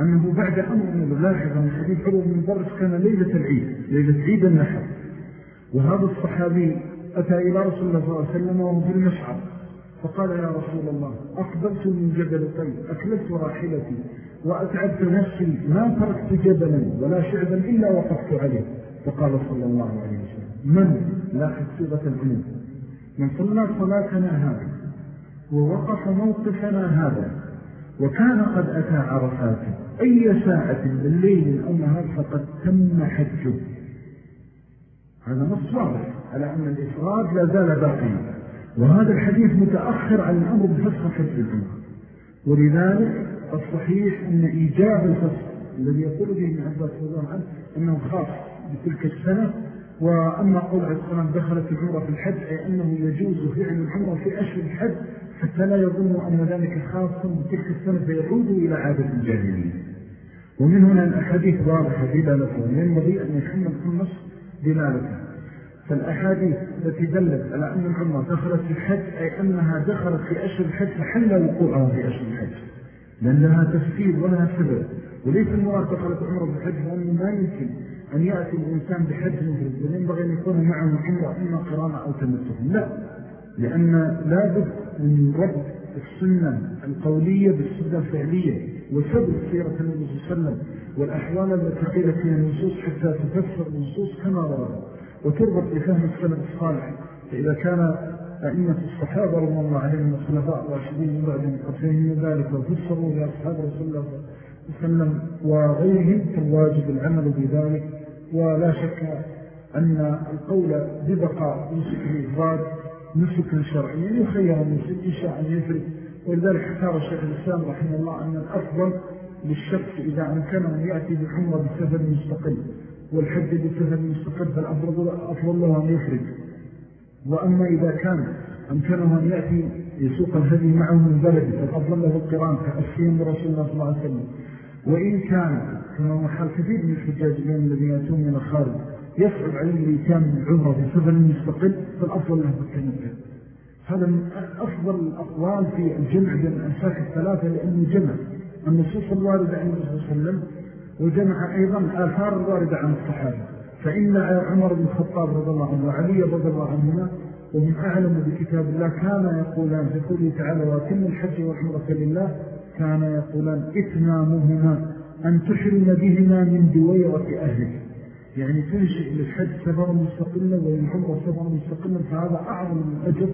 أنه بعد أمر من لاحظا من حديث عروة بن مبرس كان ليلة العيد ليلة عيد النحر. وهذا الصحابي أتى إلى رسول الله صلى الله عليه وسلم وهو في المشعر فقال يا رسول الله أقبلت من جبل طيب أكلت راحلتي وأتعبت نفسي ما تركت جبلا ولا شعبا إلا وقفت عليه. فقال صلى الله عليه وسلم من لا حسيبة العلم من صلى صلاتنا هذه ووقف موقفنا هذا وكان قد أتى عرفات أي ساعة بالليل أو نهار فقد تم حجه. هذا نص على أن الإفراد لا زال باقيا. وهذا الحديث متأخر عن الأمر بفسخ حج الجمعة ولذلك الصحيح أن إيجاب الفسخ الذي يقول به ابن عباس رضي الله عنه أنه خاص بتلك السنة وأما قول عليه السلام دخلت العمرة في الحج أي أنه يجوز فعل العمرة في أشهر الحج حتى لا يظن أن ذلك خاص بتلك السنة فيعود إلى عادة الجاهلية. ومن هنا الأحاديث واضحة دلالته وينبغي أن يحمل كل نص دلالته فالأحاديث التي دلت على أن العمرة دخلت في الحج أي أنها دخلت في أشهر الحج فحل وقوعها في أشهر الحج. لأن لها تفسير ولها سبب. وليس المراد دخلت عمرة في الحج لأنه ما يمكن أن يأتي الإنسان بحج مفرد بل ينبغي أن يكون معه عمرة إما قرانة أو تمتع. لا لأن لابد من رد السنة القولية بالسنة الفعلية وسبب سيرة النبي صلى الله عليه وسلم والأحوال التي قيلت فيها النصوص حتى تفسر النصوص كما ورد. وتربط بفهم السلف الصالح. فإذا كان أئمة الصحابة رضي الله عليهم الخلفاء الراشدين من بعدهم قد ذلك وفسروا لأصحاب رسول الله وسلم وغيرهم فالواجب العمل بذلك. ولا شك أن القول ببقاء نسك الإفراد نسكا شرعيا يخير النسك إن شاء أن يفرد. ولذلك اختار الشيخ الإسلام رحمه الله أن الأفضل للشخص إذا أمكنه يأتي بالعمرة بسفر مستقل. والحج بسفر مستقل فالأفضل له أن يفرد وأما إذا كان أمكنه أن يأتي يسوق الهدي معه من بلد فالأفضل له القرآن كأسفين برسول الله صلى الله عليه وسلم. وإن كان كما هو حال كثير من الحجاج الذين يأتون من الخارج يصعب عليه الإيتام العمرة في سفر مستقل فالأفضل له التنبه. هذا من أفضل الأقوال في الجمع بين الأنساك الثلاثة لأنه جمع. النصوص النبي صلى الله عليه وسلم وجمع أيضا آثار الواردة عن الصحابة. فإن عمر بن الخطاب رضي الله عنه وعلي رضي الله عنهما ومن أعلم بكتاب الله كان يقولان في قوله تعالى وكم الحج والعمرة لله كان يقولان إتمامهما أن تحرم بهما من دويرة أهلك يعني تنشئ للحج سفرا مستقلا وللعمرة سفرا مستقلا فهذا أعظم من الأجر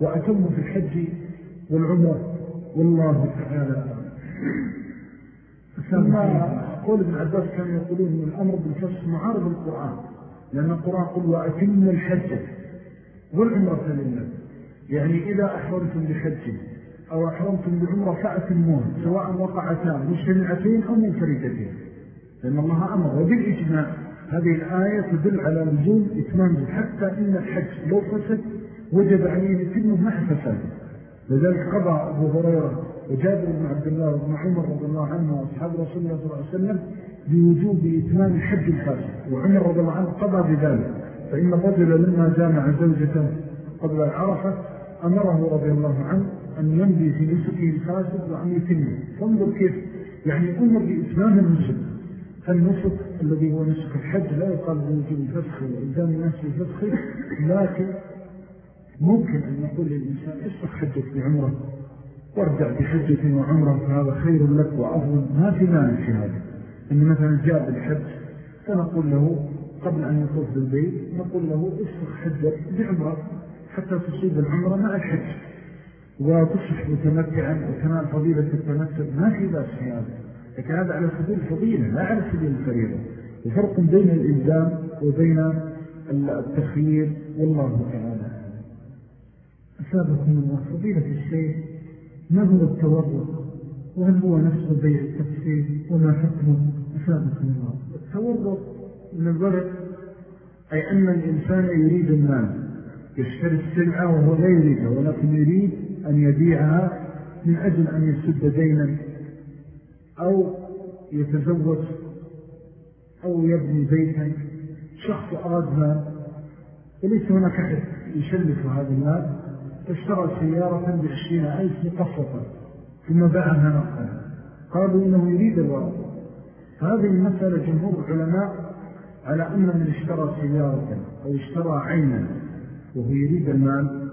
وأتم في الحج والعمرة. والله تعالى ثم قول ابن عباس كانوا يقولون من الأمر بالفصل معارض القرآن لأن القرآن قل وأتم الحج. والعمرة لله. يعني إذا أحرمتم بحج أو أحرمتم بعمرة فأتموها سواء وقعتان مجتمعتين أو منفردتين. لأن الله أمر وبالإجماع هذه الآية تدل على لزوم إتمام حتى إن الحج لو فسد وجب عليه يتمه مع فساد لذلك قضى أبو هريرة وجابر بن عبد الله وابن عمر رضي الله عنه وأصحاب رسول الله صلى الله عليه وسلم بوجوب إتمام الحج الفاسد وعمر رضي الله عنه قضى بذلك. فإن الرجل لما جامع زوجته قبل العرفة أمره رضي الله عنه أن يمضي في نسكه الفاسد وأن يتمه فانظر كيف. يعني أمر بإتمام النسك. النسك الذي هو نسك الحج لا يقال بوجوب الفسخ وإلزام الناس بالفسخ؟ لكن ممكن أن يقول للإنسان اسفخ حجك بعمره. وارجع بحجة وعمره فهذا خير لك وأفضل. ما في مانع في هذا. إن مثلا جاء بالحج فنقول له قبل أن يطوف بالبيت نقول له اسفخ حجك بعمرة. حتى تصيب العمرة مع الحج. وتصبح متمتعا وتنال فضيلة التمتع. ما في بأس في هذا. لكن هذا على سبيل الفضيلة لا على سبيل الفريضة. وفرق بين الإلزام وبين التخيير. والله تعالى أسابقكم الله. فضيلة الشيخ ما هو التورط وهل هو نفس بيع التفسير وما حكمه أسابقكم الله التورط من الورق أي أن الإنسان يريد المال يشتري السلعة وهو لا يريدها ولكن يريد أن يبيعها من أجل أن يسد دينا أو يتزوج أو يبني بيتا. شخص أراد وليس هناك أحد يشلف هذا المال اشترى سيارة بعشرين ألف مقصطة ثم باعها نقلا قالوا إنه يريد الورق فهذه المسألة جمهور العلماء على أن من اشترى سيارة أو اشترى عينا وهو يريد المال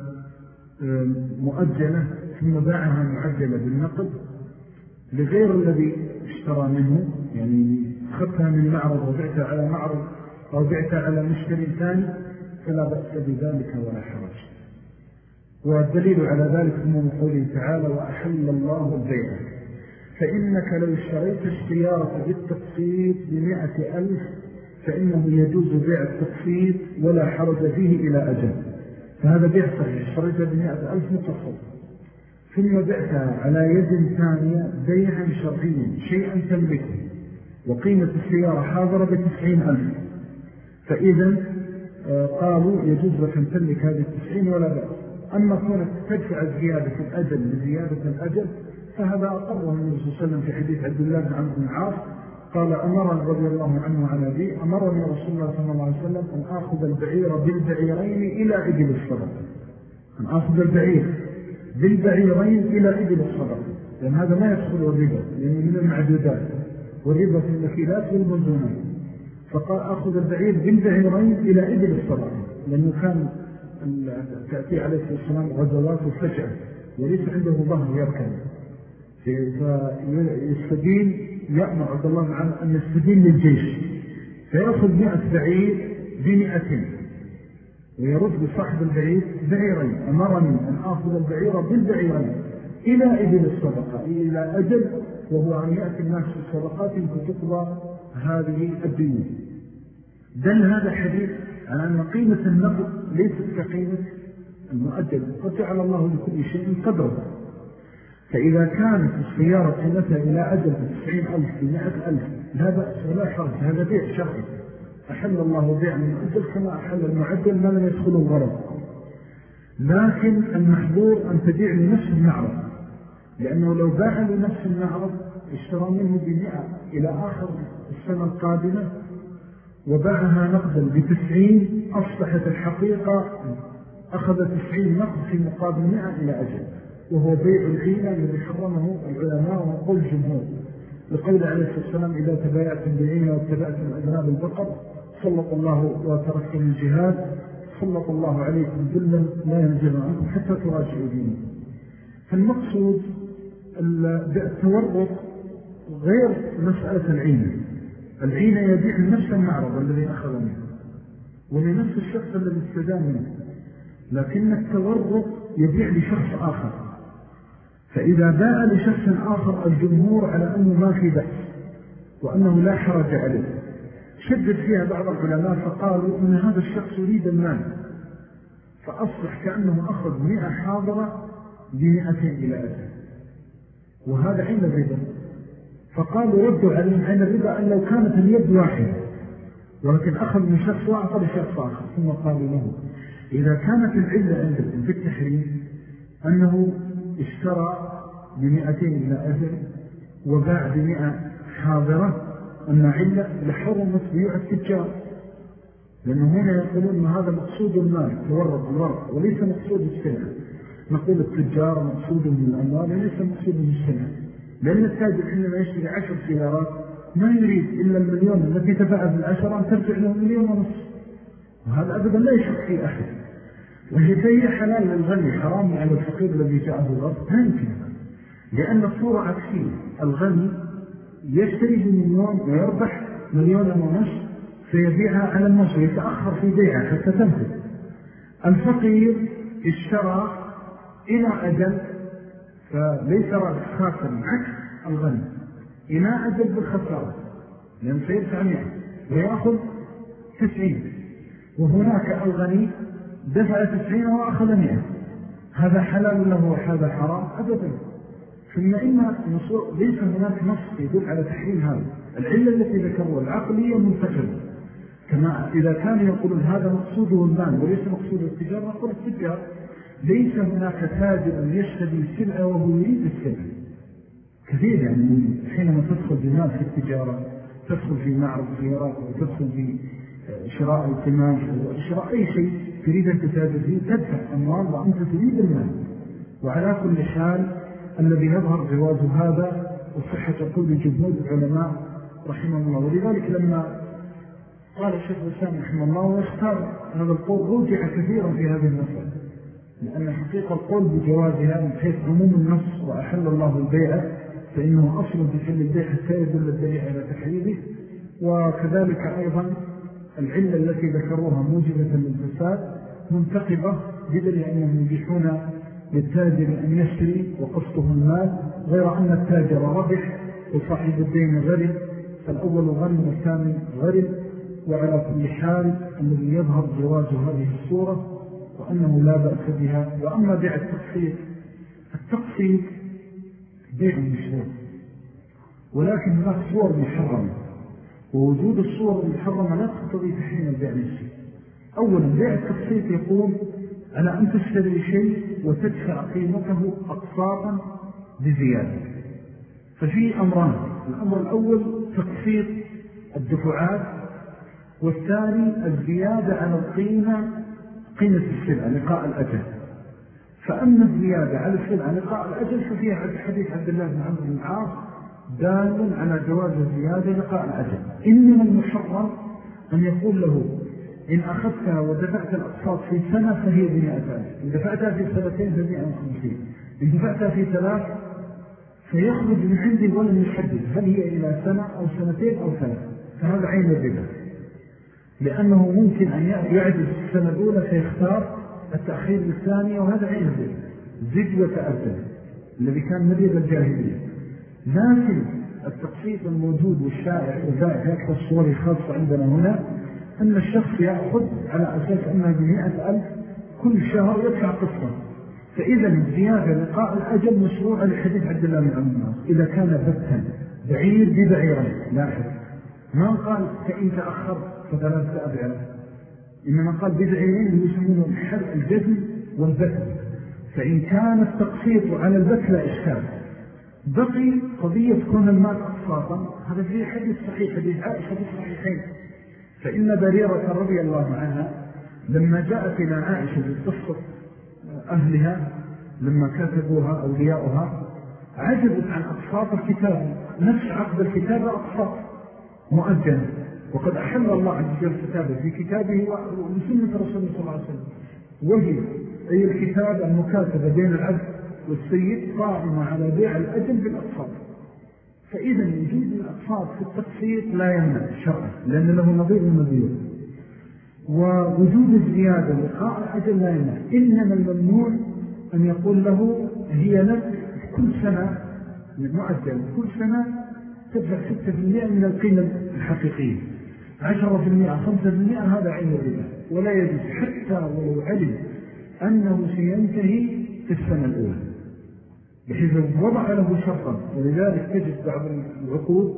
مؤجلة ثم باعها معجلة بالنقد لغير الذي اشترى منه يعني أخذتها من معرض وبعتها على معرض أو بعتها على مشتري ثاني فلا بأس بذلك ولا حرج. والدليل على ذلك من قوله تعالى وأحل الله البيع. فإنك لو اشتريت السيارة بالتقسيط بمئة ألف فإنه يجوز بيع التقسيط ولا حرج فيه إلى أجل. فهذا بيع صحيح اشتريتها بمئة ألف مقصد ثم بعتها على يد ثانية بيعا شرعيا شيئا تملكه. وقيمة السيارة حاضرة بتسعين ألف. فإذا آه، قالوا يجوز لك أن تملك هذه التسعين ولا بأس. أما كونك تدفع زيادة الأجل لزيادة الأجل فهذا أقره النبي صلى الله عليه وسلم في حديث عبد الله بن عمرو بن عاص قال أمرني رضي الله عنه عن أبي أمرني رسول الله صلى الله عليه وسلم أن آخذ البعير بالبعيرين إلى إبل الصدقة. أن آخذ البعير بالبعيرين إلى إبل الصدقة. لأن هذا ما يدخل الربا لأنه من المعدودات والربا في المكيلات والمنزونات فقال أخذ البعير بالبعيرين إلى إبل الصدقة. لأنه كان تأتي عليه السلام غزوات فجأة وليس عنده ظهر يركن. فيستدين يأمر عبد الله عنه أن يستدين للجيش. فيأخذ مئة بعير بمئتين ويرد بصاحب البعير بعيرين. أمرني أن أخذ البعير بالبعيرين إلى إبل الصدقة إلى أجل وهو أن يأتي الناس في الصدقات فتقضى هذه الدين دل هذا حديث على أن قيمة النقد ليست كقيمة المؤجل قد جعل الله لكل شيء قدره. فإذا كانت السيارة قيمتها إلى أجل بتسعين ألف بمئة ألف لا بأس ولا حرج هذا بيع شرعي. أحل الله بيع المؤجل كما أحل المعدل ما لم يدخل الغرض. لكن المحظور أن تبيع لنفس المعرض لأنه لو باع لنفس المعرض اشترى منه بمئة إلى آخر السنة القادمة وباعها نقدا بتسعين أصبحت الحقيقة أخذ تسعين نقد في مقابل مئة إلى أجل وهو بيع العينة الذي حرمه العلماء وقل الجمهور. لقول عليه الصلاة والسلام إذا تبايعتم بعينة واتبعتم أذناب البقر سلط الله وتركتم الجهاد سلط الله عليكم ذلا لا ينزل عنكم حتى تراجعوا دينه فالمقصود التورط غير مسألة العينة يبيع نفس المعرض الذي أخذ منه ولنفس الشخص الذي استدام منه لكن التورط يبيع لشخص آخر. فإذا باع لشخص آخر الجمهور على أنه ما في بأس وأنه لا حرج عليه. شدد فيها بعض العلماء فقالوا أن هذا الشخص يريد المال فأصبح كأنه أخذ مئة حاضرة بمئتين إلى أجل وهذا عين الربا. فقالوا ردوا عليهم عين الربا أن لو كانت اليد واحدة. ولكن أخذ من شخص وأعطى لشخص آخر. ثم قالوا له إذا كانت العلة عندكم في التحريم أنه اشترى بمئتين إلى أجل وباع بمئة حاضرة أن علة لحرمت بيع التجار لأنه هنا يقولون أن هذا مقصود المال تورد الورق وليس مقصود السنة نقول التجار مقصود من الأموال وليس مقصود من السنة لأن التاجر حينما يشتري عشر سيارات ما يريد إلا المليون التي تفعل بالعشرة أن ترجع له مليون ونصف. وهذا أبدا لا يشك في أحد. وهي حلال للغني حرام على الفقير الذي جاءه الغرب لا يمكن. لأن الصورة عكسية. الغني يشتري بمليون ويربح مليون ونصف فيبيعها على النصف ويتأخر في بيعها حتى تنفذ الفقير اشترى إلى أجل فليس خاسر عكس الغني. إلى أجل بالخسارة لأن سيدفع مئة ويأخذ تسعين. وهناك الغني دفع تسعين وأخذ مئة. هذا حلال له وهذا حرام؟ أبدا. ثم إن ليس هناك نص يدل على تحريم هذا. العلة التي ذكروا العقلية منتقلة. كما إذا كانوا يقولون هذا مقصوده المال وليس مقصوده التجارة نقول التجارة. ليس هناك تاجر يشتري سلعة وهو يريد السلعة كثير يعني حينما تدخل بمال في التجارة تدخل في معرض سيارات وتدخل في شراء القماش وشراء أي شيء تريد أن تتاجر فيه تدفع أموال وأنت تريد المال. وعلى كل حال الذي يظهر جواز هذا وصحة قول جمهور العلماء رحمه الله. ولذلك لما قال الشيخ الإسلام رحمه الله ويختار هذا القول رجع كثيرا في هذه المسألة. لأن حقيقة القول بجوازها من حيث عموم النص وأحل الله البيع فإنه أصل في حل البيع حتى يدل الدليل على تحريمه. وكذلك أيضا العلة التي ذكروها موجبة للفساد منتقبة بدل أنهم يبيحون للتاجر أن يشتري وقصته المال غير أن التاجر ربح وصاحب الدين غرب فالأول غنم والثاني غرب وعلى كل حال الذي يظهر جواز هذه الصورة وأنه لا بأس بها. وأما بيع التقصير التقصير بيع مشروع. ولكن هناك صور محرمة. ووجود الصور المحرمة لا تقتضي تحريم البيع نفسه. أولا بيع التقسيط يقوم على أن تشتري شيء وتدفع قيمته أقساطا بزيادة. ففي أمران. الأمر الأول تقسيط الدفعات والثاني الزيادة على القيمة قيمة السلعة لقاء الأجل. فأما الزيادة على السلعة لقاء الأجل ففيها حديث عبد الله بن عمرو بن العاص دال على جواز الزيادة لقاء الأجل. إنما المحرم أن يقول له إن أخذتها ودفعت الأقساط في سنة فهي بمئة ألف إن دفعتها في سنتين فبمئة وخمسين إن دفعتها في ثلاث فيخرج من عندي ولم يحدد هل هي إلى سنة أو سنتين أو ثلاث. فهذا عين الربا. لأنه ممكن أن يعجز السنة الأولى فيختار التأخير الثانية وهذا الربا زد وتأذن الذي كان مريض الجاهلية. لكن التقسيط الموجود والشائع وذلك أكثر الصور الخاصة عندنا هنا أن الشخص يأخذ على أساس أنه بمئة ألف كل شهر يدفع قصة فإذا الزيادة لقاء الأجل مشروع لحديث عبد الله بن عمر إذا كان بتا بعير ببعيرين. لاحظ. ما قال فإن تأخر فثلاثة أبعاد. إنما قال ببعيرين يسمونه الحر الجزم والبت فإن كان التقسيط على البت لا إشكال. بقي قضية كون المال أقساطا. هذا في حديث صحيح حديث عائشة الصحيحين فإن بريرة رضي الله عنها لما جاءت إلى عائشة بقصة أهلها لما كتبوها أولياؤها عجبت عن أقساط الكتاب. نفس عقد الكتاب أقساط. مؤجنة وقد أحل الله عز وجل كتابه في كتابه وسنة رسول الله صلى الله عليه وسلم. وهي أي الكتاب المكاتبة بين العبد والسيد قائمة على بيع الأجل بالأقساط فإذا وجود الأقساط في التقسيط لا يمنع شرعا لأن له نظير النظير ووجود الزيادة لقاء الأجل لا يمنع. إنما الممنوع أن يقول له هي لك كل سنة معجل كل سنة تدفع 6% من القيمة الحقيقية. 10% 5% هذا عين الربا. ولا يجب حتى ولو علم أنه سينتهي في السنة الأولى. بحيث وضع له شرطا. ولذلك تجد بعض العقود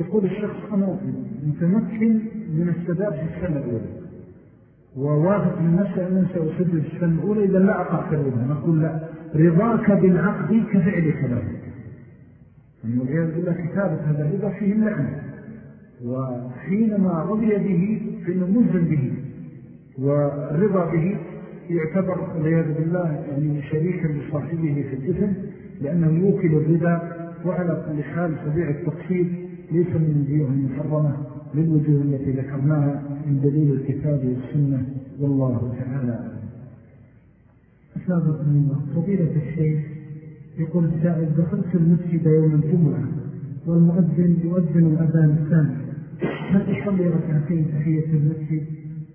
يقول الشخص أنا متمكن من السداد في السنة الأولى. وواثق من نفسه أن سأسدد في السنة الأولى إذا لا أقعت الأولى نقول لا رضاك بالعقد كفعل كلامك والعياذ بالله كتابة هذا الرضا فيه اللعنة. وحينما رضي به فإنه ملزم به والرضا به يعتبر والعياذ بالله يعني شريكا لصاحبه في الإثم لأنه يوكل الرضا وعلى كل حال سبيع التقصير ليس من البيوع المحرمة للوجوه التي ذكرناها من دليل الكتاب والسنة والله تعالى أسابق من فضيلة الشيخ يقول السائل دخلت المسجد يوم الجمعة والمؤذن يؤذن الأذان الثاني هل أصلي ركعتين تحية المسجد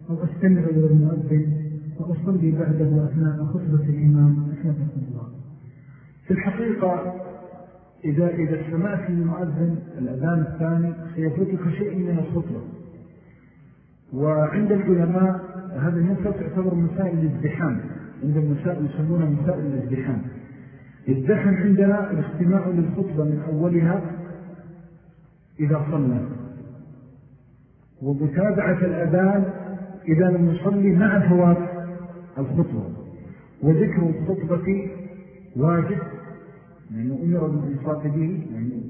أو أستمع إلى المؤذن وأصلي بعده أثناء خطبة الإمام. أسابق الله. في الحقيقة إذا, إذا سمعت المؤذن الأذان الثاني سيفوتك شيء من الخطبة. وعند العلماء هذه المسألة تعتبر مسائل الازدحام عند المسائل يسمونها مسائل الازدحام الزحم عندنا الاستماع للخطبة من أولها إذا صلى. ومتابعة الأذان إذا لم يصلي مع فوات الخطبة. وذكر الخطبة واجب لأنه أمر بالإنصاف به يعني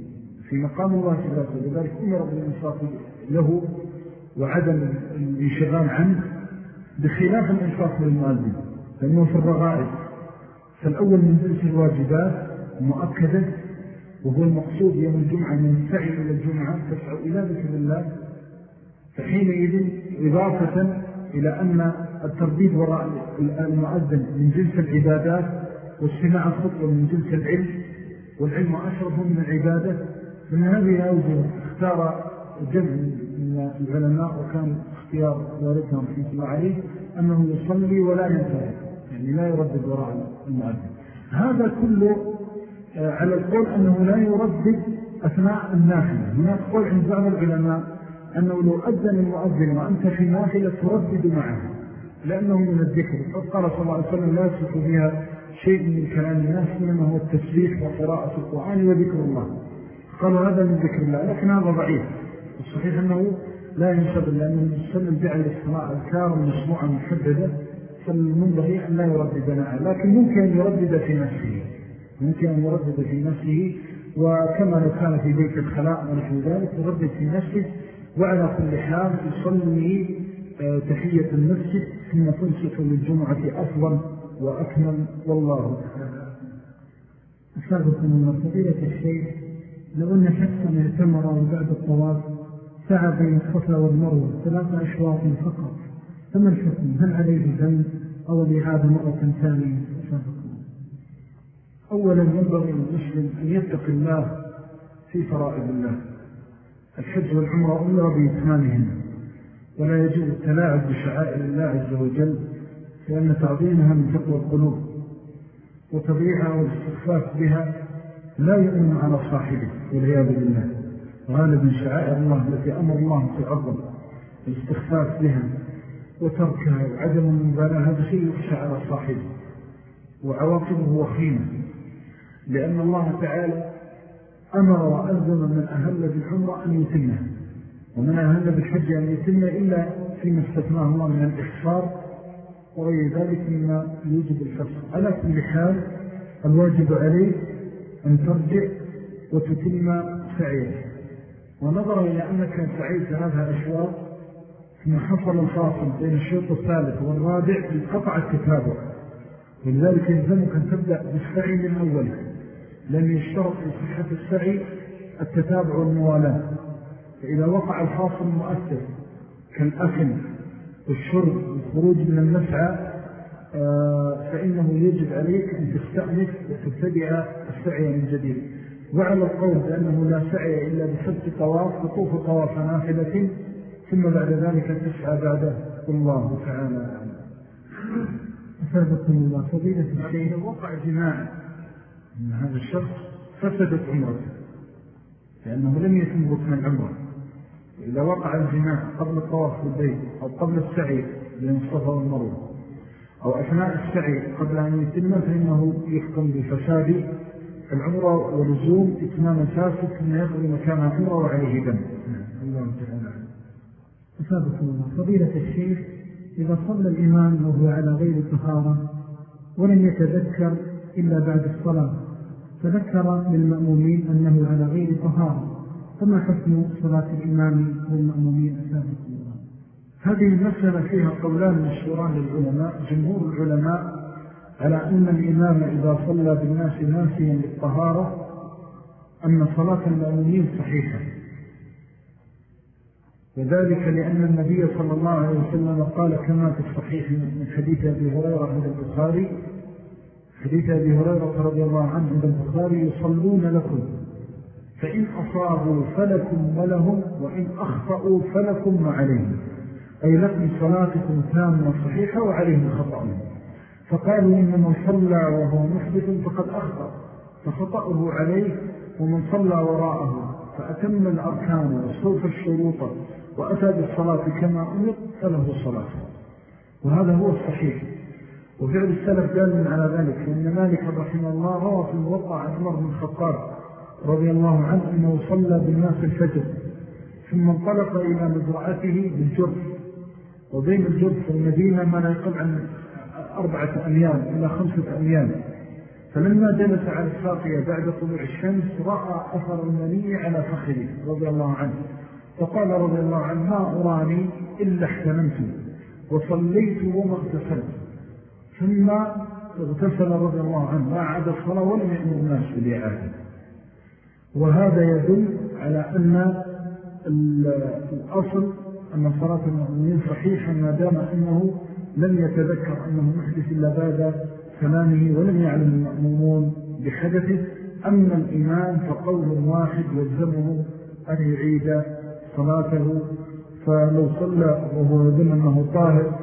في مقام الله سبحانه لذلك أمر بالإنصاف له وعدم الانشغال عنه بخلاف الإنصاف للمؤذن. فإنه في الرغائب فالأول من جنس الواجبات مؤكدة وهو المقصود يوم الجمعة من السعي إلى الجمعة تسعى إلى ذكر الله فحينئذ إضافة إلى أن الترديد وراء المؤذن من جنس العبادات واستماع الخطوة من جنس العلم والعلم أشرف من العبادة من هذه الأوجه اختار جمع من العلماء وكان اختيار والدهم رحمة الله عليه أنه يصلي ولا ينتهي يعني لا يردد وراء المؤذن. هذا كله آه، على القول أنه لا يردد أثناء النافلة هناك قول عند بعض العلماء أنه لو أذن المؤذن وأنت في نافلة تردد معه لأنه من الذكر. قال صلى الله عليه وسلم لا يسلك فيها شيء من كلام الناس إنما هو التسبيح وقراءة القرآن وذكر الله. قالوا هذا من ذكر الله لكن هذا ضعيف. الصحيح أنه لا ينسب لأنه يسلم جعل الصلاة الكار مشروعا محددة فالمنبغي أن لا يردد معه. لكن ممكن أن يردد في نفسه ممكن أن يردد في نفسه وكما لو كان في بيت الخلاء ونحن ذلك يردد في نفسه وعلى كل حال يصلي آه، تحية المسجد ثم تنسك للجمعة أفضل وأكمل. والله أسابقكم الله. فضيلة الشيخ لو أن شخصا اعتمر بعد الطواف سعى بين الصفا والمروة ثلاثة أشواط فقط فما الحكم؟ هل عليه ذنب أو الإعادة مرة ثانية؟ أولا ينبغي للمسلم أن يتق الله في فرائض الله. الحج والعمر أمر بإتمامهن. ولا يجب التلاعب بشعائر الله عز وجل لأن تعظيمها من تقوى القلوب وتضيعها والاستخفاف بها لا يؤمن على صاحبه والعياذ بالله. غالب من شعائر الله التي أمر الله في تعظم الاستخفاف بها وتركها وعدم المبالاة هذا شيء يخشى على صاحبه وعواقبه وخيمة. لأن الله تعالى أمر وأذن من أهل بالعمر أن يتمه. ومن أهل بالحج أن يتمه إلا فيما استثناه الله من الإخفار وغير ذلك مما يوجب الفصل على كل حال الواجب عليه أن ترجع وتتم سعيه ونظرا إلى أنك سعيد ثلاثة أشواط ثم حصل الفاصل بين الشوط الثالث والرابع انقطع التتابع ولذلك يلزمك أن تبدأ بالسعي من أوله لم يشترط في صحة السعي التتابع والموالاة. فإذا وقع الفاصل مؤثر كالأكل والشرب والخروج من المسعى آه، فإنه يجب عليك أن تستأنف وتبتدئ السعي من جديد. وعلى القول بأنه لا سعي إلا بسبت طواف وطوف طواف نافلة ثم بعد ذلك تسعى بعده الله تعالى. أفادكم الله. فضيلة الشيء وقع جماع من هذا الشخص فسدت عمرته لأنه لم يتم ركن العمرة. إذا وقع الجماع قبل الطواف في البيت أو قبل السعي بين الصفا والمروة أو أثناء السعي قبل أن يتم فإنه يحكم بفساد العمرة ولزوم إتمام الفاسد ثم يقضي مكان عمرة وعليه دم. تعالى أسابق الله. فضيلة الشيخ إذا صلى الإمام وهو على غير طهارة ولم يتذكر إلا بعد الصلاة فذكر للمأمومين أنه على غير طهارة فما حكم صلاة الإمام والمأمومين الله هذه المسألة فيها قولان مشهوران للعلماء جمهور العلماء على أن الإمام إذا صلى بالناس ناسيا للطهارة أن صلاة المؤمنين صحيحة. وذلك لأن النبي صلى الله عليه وسلم قال كما في الصحيح من حديث أبي هريرة عند البخاري حديث أبي هريرة رضي الله عنه عند البخاري يصلون لكم. فإن أصابوا فلكم ولهم وإن أخطأوا فلكم وعليهم. أي لكم صلاتكم تامة صحيحة وعليهم خطأهم فقالوا إن من صلى وهو محدث فقد أخطأ فخطأه عليه ومن صلى وراءه فأتم الأركان وصوف الشروط وأتى بالصلاة كما أمر فله صلاة. وهذا هو الصحيح. وفعل السلف دال على ذلك لأن مالك رحمه الله روى في الوضع عن عمر بن الخطاب رضي الله عنه أنه صلى بالناس الفجر ثم انطلق إلى مزرعته بالجرف وبين الجرف والمدينة ما لا يقل عن أربعة أميال إلى خمسة أميال. فلما جلس على الساقية بعد طلوع الشمس رأى أثر المني على فخذه رضي الله عنه. فقال رضي الله عنه ما أراني إلا احتممت وصليت وما اغتسلت. ثم اغتسل رضي الله عنه ما عاد الصلاة ولم يأمر الناس بالإعادة وهذا يدل على أن الأصل أن صلاة المؤمنين صحيحا ما دام أنه لم يتذكر أنه محدث إلا بعد كلامه ولم يعلم المأمومون بحدثه أما الإمام فقول واحد يلزمه أن يعيد صلاته. فلو صلى وهو يظن أنه طاهر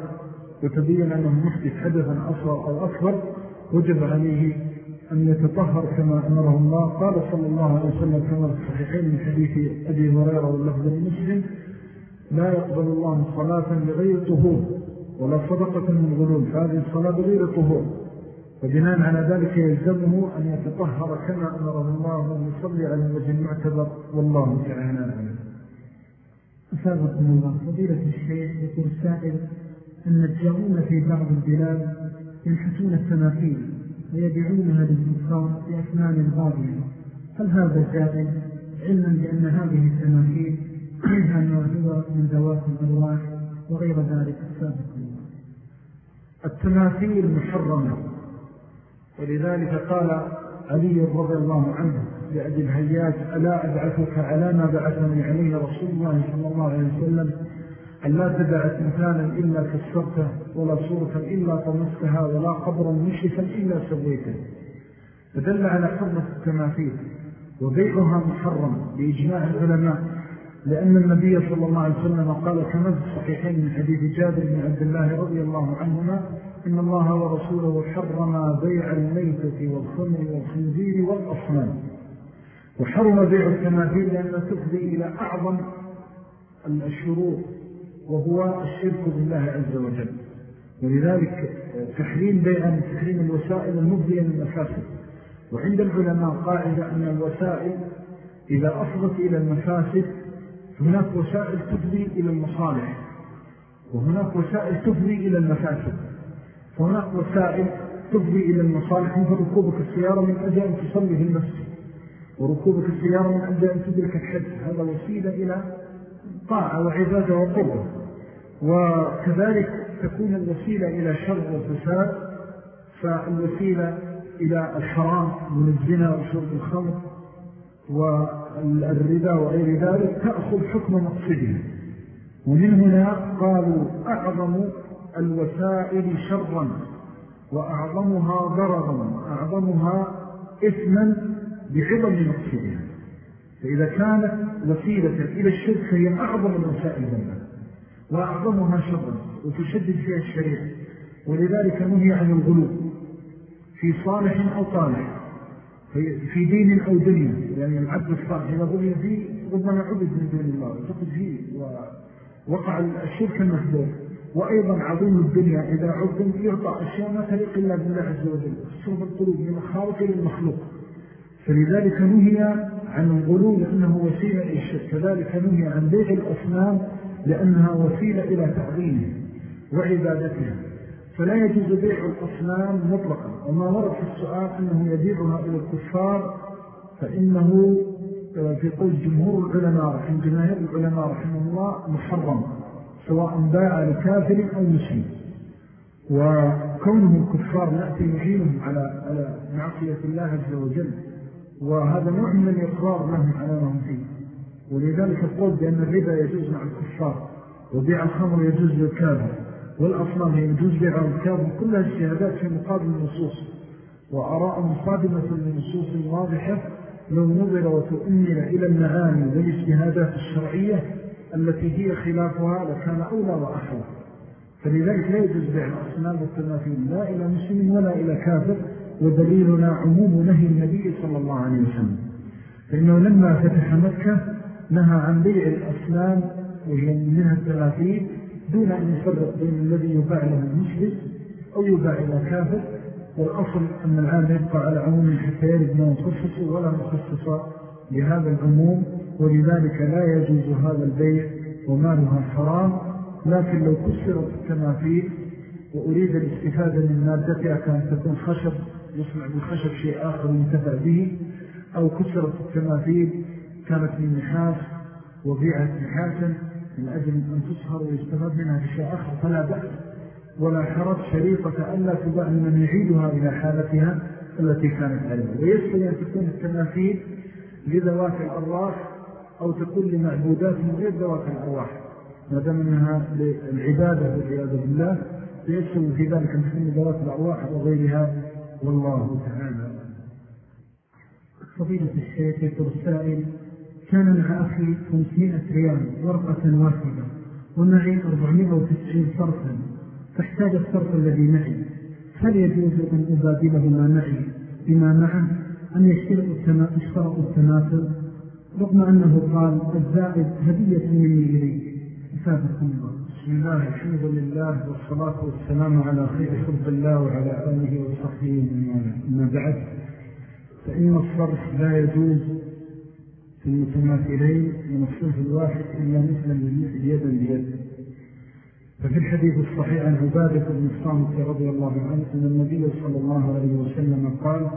وتبين أنه محدث حدثا أصغر أو أكبر وجب عليه أن يتطهر كما أمره الله. قال صلى الله عليه وسلم كما في الصحيحين من حديث أبي هريرة واللفظ المسلم لا يقبل الله صلاة لغير طهور ولا صدقة من غلول فهذه الصلاة بغير طهور. وبناء على ذلك يلزمه أن يتطهر كما أمره الله. وأن يصلي على الوجه المعتبر والله تعالى أعلم. أسابقكم الله فضيلة الشيخ يقول السائل أن في بعض البلاد ينحتون التماثيل ويبيعونها للكفار بأثمان غالية هل هذا جائز؟ علما بأن هذه التماثيل أنه هو من ذوات الأرواح وغير ذلك. الله. التماثيل محرمة. ولذلك قال علي رضي الله عنه لأجل الهيات ألا أبعثك على ما بعثني عليه رسول الله صلى الله عليه وسلم أن لا تدع تمثالا إلا كسرته ولا صورة إلا طمستها ولا قبرا مشرفا إلا سويته. فدل على حرمة التماثيل وبيعها محرم بإجماع العلماء لأن النبي صلى الله عليه وسلم قال كما في الصحيحين من حديث جابر بن عبد الله رضي الله عنهما إن الله ورسوله حرم بيع الميتة والخمر والخنزير والأصنام. وحرم بيع التماثيل لأنها تفضي إلى أعظم الشروط وهو الشرك بالله عز وجل. ولذلك تحريم بيع تحريم الوسائل المفضية للمفاسد. وعند العلماء قاعدة أن الوسائل إذا أفضت إلى المفاسد هناك وسائل تفضي إلى المصالح وهناك وسائل تفضي إلى المفاسد. فهناك وسائل تفضي إلى المصالح مثل ركوبك السيارة من أجل أن تصلي في المسجد وركوبك السيارة من أجل أن تدرك الحج. هذا وسيلة إلى طاعة وعبادة وقربة وكذلك تكون الوسيلة إلى شر وفساد فالوسيلة إلى الحرام من الزنا وشرب الخمر والربا وغير ذلك تأخذ حكم مقصدها. ومن هنا قالوا أعظم الوسائل شرا وأعظمها ضررا أعظمها إثما بعظم مقصدها. فإذا كانت وسيلة إلى الشرك فهي أعظم الوسائل ذنبا وأعظمها شرا وتشدد فيها الشريعة. ولذلك نهي عن الغلو في صالح أو طالح في دين أو دنيا. يعني العبد الصالح إذا غلي فيه ربما عبد من دون الله وتقد فيه ووقع الشرك المحبوب وأيضا عظيم الدنيا إذا عظم يعطى أشياء ما تليق إلا بالله عز وجل صرف القلوب من الخالق للمخلوق فلذلك نهي عن الغلو لأنه وسيلة إلى كذلك نهي عن بيع الأصنام لأنها وسيلة إلى تعظيمه وعبادتها. فلا يجوز بيع الأصنام مطلقا. وما ورد في السؤال أنه يبيعها إلى الكفار فإنه آه، في قول جمهور العلماء رحمه جماهير العلماء رحمه الله محرم سواء باع لكافر أو مسلم. وكونهم كفار نأتي نعينهم على على معصية الله عز وجل وهذا نوع من الإقرار لهم على ما هم فيه. ولذلك القول بأن الربا يجوز مع الكفار وبيع الخمر يجوز للكافر والأصنام يجوز بيع الكافر كلها الشهادات في مقابل النصوص. وأراء مصادمة للنصوص واضحة لو نظر وتؤمل إلى المعاني والاجتهادات الشرعية التي هي خلافها لكان أولى وأحوى. فلذلك لا يجوز بيع الأصنام والتماثيل لا إلى مسلم ولا إلى كافر ودليلنا عموم نهي النبي صلى الله عليه وسلم. فإنه لما فتح مكة نهى عن بيع الأصنام وهي منها التماثيل دون أن يفرق بين الذي يباع له المسلم أو يباع إلى كافر. والأصل أن العام يبقى على عموم حتى يرد ما مخصص ولا مخصص لهذا العموم ولذلك لا يجوز هذا البيع ومالها حرام. لكن لو كسرت التماثيل وأريد الاستفادة من مادتها كانت تكون خشب يصنع بالخشب شيء آخر ينتفع به أو كسرت التماثيل كانت من نحاس وبيعت نحاسا من أجل أن تصهر ويستفاد منها بشيء آخر. فلا بأس ولا حرج شريطة ألا تباع من يعيدها إلى حالتها التي كانت عليها. ويستطيع أن تكون التماثيل لذوات الأرواح أو تكون لمعبودات من غير ذوات الأرواح. ما دام أنها للعبادة والعياذ بالله فيسهل في ذلك أن تكون ذوات الأرواح وغيرها والله تعالى. فضيلة الشيخ يقول السائل كان مع أخي 500 ريال ورقة واحدة ومعي 490 صرفا فاحتاج الصرف الذي معي. هل يجوز أن أبادله ما معي بما معه؟ أن يشترط التماثل؟ رغم أنه قال الزائد هدية مني إليه أفادكم الله. بسم الله الحمد لله والصلاة والسلام على خير خلق الله وعلى آله وصحبه ما بعد فإن الصرف لا يجوز في المتماثلين من الصرف الواحد إلا للمثل يدا بيد. ففي الحديث الصحيح عن عبادة بن الصامت رضي الله عنه أن النبي صلى الله عليه وسلم قال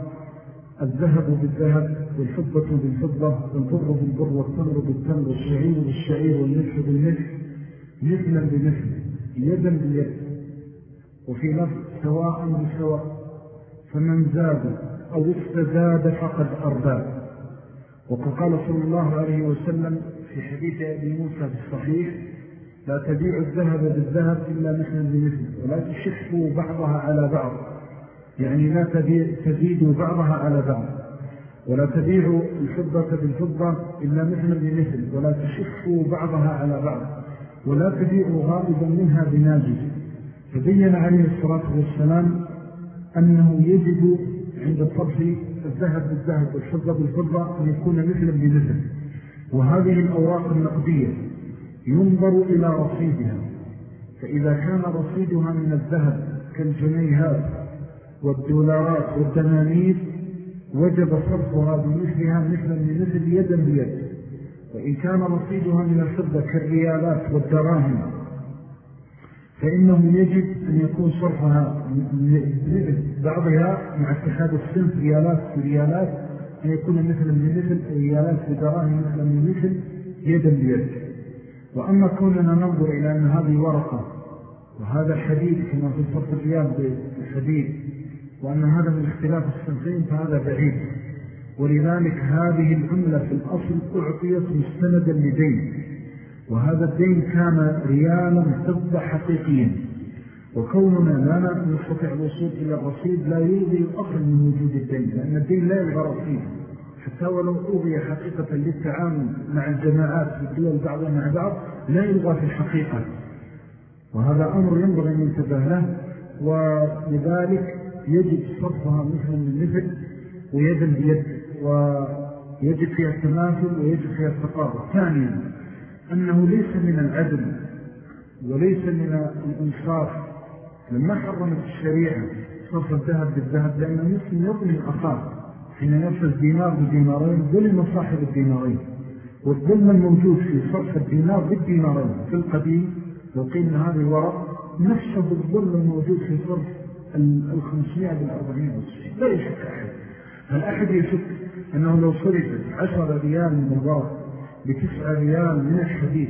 الذهب بالذهب والفضة بالفضة والبر بالبر والتمر بالتمر والشعير بالشعير والملح بالملح. مثلا بمثل يدا بيد وفي لفظ سواء بسواء فمن زاد أو استزاد فقد أرباب وقد قال صلى الله عليه وسلم في حديث أبي موسى في الصحيح لا تبيع الذهب بالذهب إلا مثلا بمثل ولا تشفوا بعضها على بعض. يعني لا تزيدوا بعضها على بعض. ولا تبيعوا الفضة بالفضة إلا مثلا بمثل ولا تشفوا بعضها على بعض. ولا تبيعوا غالبا منها بناجز فبين عليه الصلاة والسلام أنه يجب عند طرف الذهب بالذهب والفضة بالفضة أن يكون مثلا بمثل. وهذه الأوراق النقدية ينظر إلى رصيدها. فإذا كان رصيدها من الذهب كالجنيهات والدولارات والدنانير وجب صرفها بمثلها مثلا بمثل يدا بيد. وإن كان رصيدها من الفضة كالريالات والدراهم فإنه يجب أن يكون صرفها بعضها مع اتخاذ السنف ريالات بريالات أن يكون مثلا بمثل ريالات بدراهم مثلا بمثل يدا بيد. وأما كوننا ننظر إلى أن هذه ورقة وهذا الحديث كما في صرف الريال بالحديث وأن هذا من اختلاف السنفين فهذا بعيد. ولذلك هذه العملة في الأصل أعطيت مستندا لدين. وهذا الدين كان ريالا فضة حقيقيا. وكوننا لا نستطيع الوصول إلى الرصيد لا يلغي الأصل من وجود الدين لأن الدين لا يلغى رصيد. حتى ولو أوغي حقيقة للتعامل مع الجماعات في الدول بعضها مع بعض لا يلغى في الحقيقة. وهذا أمر ينبغي أن ينتبه له ولذلك يجب صرفها مثل من مثل ويدا بيد. ويجب فيها التماثل ويجب فيها التقارب ثانيا أنه ليس من العدل وليس من الإنصاف. لما حرمت الشريعة صرف الذهب بالذهب لأن المسلم يظلم أخاه حين يفرز دينار بدينارين ظلم صاحب الدينارين. والظلم الموجود في صرف الدينار بالدينارين في القديم لو هذه الورق نفسه الظلم الموجود في صرف الخمسمائة بالأربعين والسبعين لا يشك أحد. هل أحد يشك؟ أنه لو صرفت عشر ريال من الورق بتسعة ريال من الحديث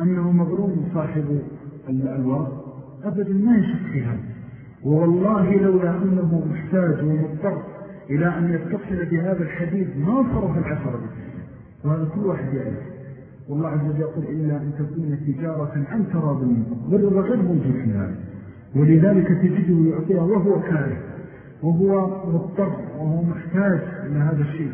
أنه مظلوم صاحب الورق؟ أبدا ما يشك في هذا. والله لولا أنه محتاج ومضطر إلى أن يتصل بهذا الحديث ما صرف العشر بالتسعة وهذا كل واحد يعرف. والله عز وجل يقول إلا أن تكون تجارة عن تراض منكم والرضا غير موجود في هذا. ولذلك تجده يعطيها وهو كاره. وهو مضطر وهو محتاج إلى هذا الشيء.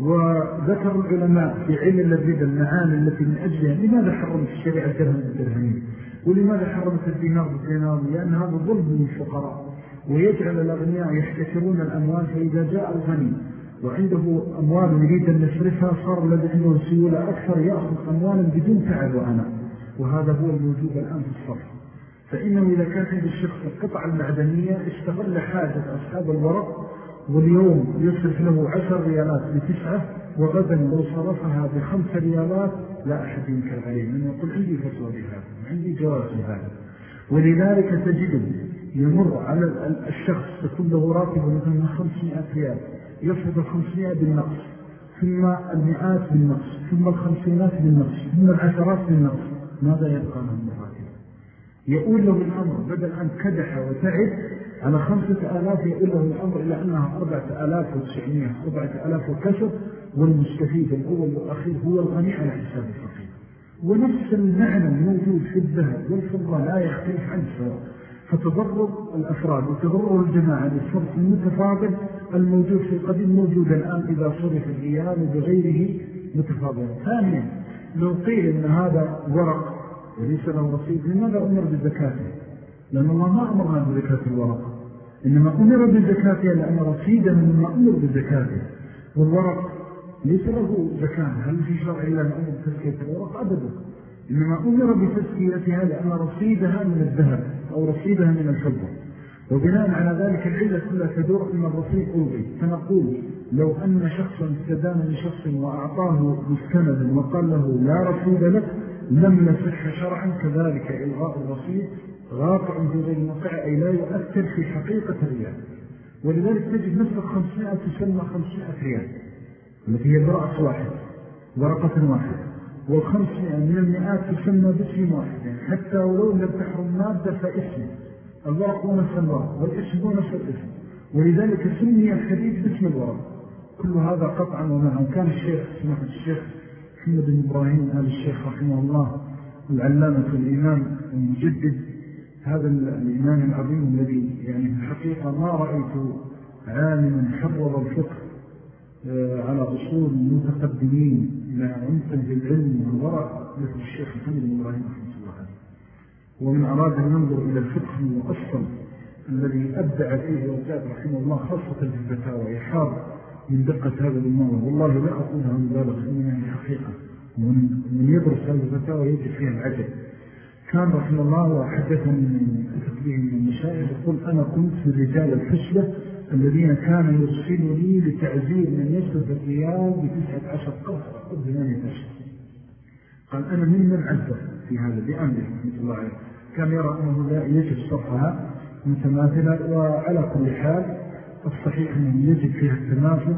وذكر العلماء في علم الربا المعاني التي من أجلها لماذا حرمت الشريعة الدرهم بالدرهمين ولماذا حرمت الدينار بالدينار؟ لأن هذا ظلم للفقراء. ويجعل الأغنياء يحتكرون الأموال فإذا جاء الغني وعنده أموال يريد أن يصرفها صار الذي عنده سيولة أكثر يأخذ أموالا بدون تعب وأنا. وهذا هو الموجود الآن في الصرف. فإنه إذا كان عند الشخص القطع المعدنية استغل حاجة أصحاب الورق واليوم يصرف له عشر ريالات بتسعة وغدا لو صرفها بخمس ريالات لا أحد ينكر عليه من يقول عندي فتوى بهذا عندي جواز بهذا. ولذلك تجده يمر على الشخص تكون له راتب مثلا 500 ريال يفرض الخمسمائة بالنقص ثم المئات بالنقص ثم الخمسينات بالنقص ثم العشرات بالنقص ماذا يبقى من المراتب يقول له الأمر بدل أن كدح وتعب على خمسة آلاف يقول له الأمر إلى أنها أربعة آلاف وتسعمية أربعة آلاف وكسر والمستفيد الأول والأخير هو الغني على حساب الفقير. ونفس المعنى الموجود في الذهب والفضة لا يختلف عن سواء فتضرر الأفراد وتضرر الجماعة للصرف المتفاضل الموجود في القديم موجود الآن إذا صرف الريال بغيره متفاضل. ثانيا لو قيل أن هذا ورق وليس له رصيد لماذا أمر بزكاته لأن الله ما أمرنا بزكاة الورق. إنما أمر بزكاته لأن رصيدا مما أمر بزكاته والورق ليس له زكاة. هل في شرع إلا أن أمر بتزكية الورق؟ أبدا. إنما أمر بتزكيتها لأن رصيدها من الذهب أو رصيدها من الفضة. وبناء على ذلك العلة كلها تدور أن الرصيد ألغي فنقول لو أن شخصا استدان لشخص وأعطاه مستند وقال له لا رصيد لك لم نصح شرعا كذلك إلغاء الرصيد غاطع في غير موقع أي لا يؤثر في حقيقة الريال ولذلك تجد نفس الخمسمائة تسمى خمسمائة ريال التي هي برأس واحد ورقة واحدة. والخمسمائة من المئات تسمى باسم واحد يعني حتى ولو لم تحرم مادة فاسم. الورق نفس الورق والاسم نفس الاسم. ولذلك سمي الحديث باسم الورق كل هذا قطعا ومعا. كان الشيخ سمحة الشيخ محمد بن إبراهيم آل الشيخ رحمه الله العلامة الإمام المجدد. هذا الإمام العظيم الذي يعني في الحقيقة ما رأيت عالما حرر الفقه آه، على أصول المتقدمين إلى عمق في العلم مثل الشيخ محمد بن إبراهيم رحمة الله عليه. ومن أراد أن ينظر إلى الفقه المؤصل الذي أبدع فيه وزاد رحمه الله خاصة في الفتاوى يحار من دقة هذا الموضوع. والله لا أقولها مبالغ إنما هي حقيقة. ومن يدرس هذه الفتاوى يجد فيها العجب. كان رحمه الله وحدثني من تكبيه من المشاهد يقول أنا كنت في الرجال الحسبة الذين كانوا يرسلني لتعزير من يسلف الريال بتسعة عشر قرص أقول ثمانية أشهر قال أنا من من عذر في هذا بأمره مثل الله عليه. كان يرى أنه لا يجب صرفها متماثلة وعلى كل حال الصحيح أنه يجب فيها التماثل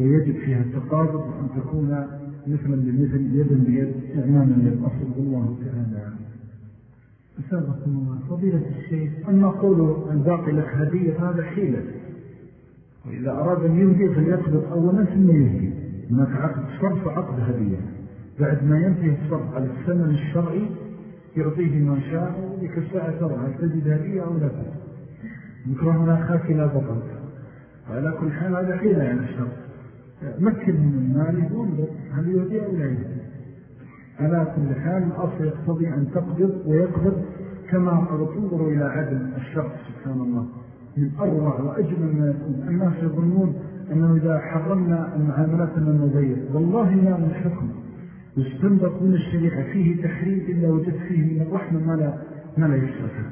ويجب فيها التقابض وأن تكون مثلا بمثل يدا بيد إعماما للأصل والله تعالى. أسابقكم الله. فضيلة الشيخ أن نقول الباقي لك هدية هذا حيلة. وإذا أراد أن يهدي فليقبض أولا ثم يهدي هناك عقد صرف عقد هدية. بعد ما ينتهي الصرف على الثمن الشرعي يعطيه ما شاء وذيك الساعة ترى هل تجد هدية أو لا تجد. مكرهنا خاك لا بطل. وعلى كل حال هذا حيلة يعني الشرط. مكن من المال وانظر هل يهدي أو لا يهدي على كل حال الأصل يقتضي أن تقبض ويقبض كما قد تنظر إلى عدم الشرط سبحان الله. من أروع وأجمل ما يكون. الناس يظنون أنه إذا حرمنا المعاملات أن نضيق والله ما من حكم يستنبط من الشريعة. فيه تحريم إلا وجدت فيه من الرحمة ما لا, ما لا يفسدها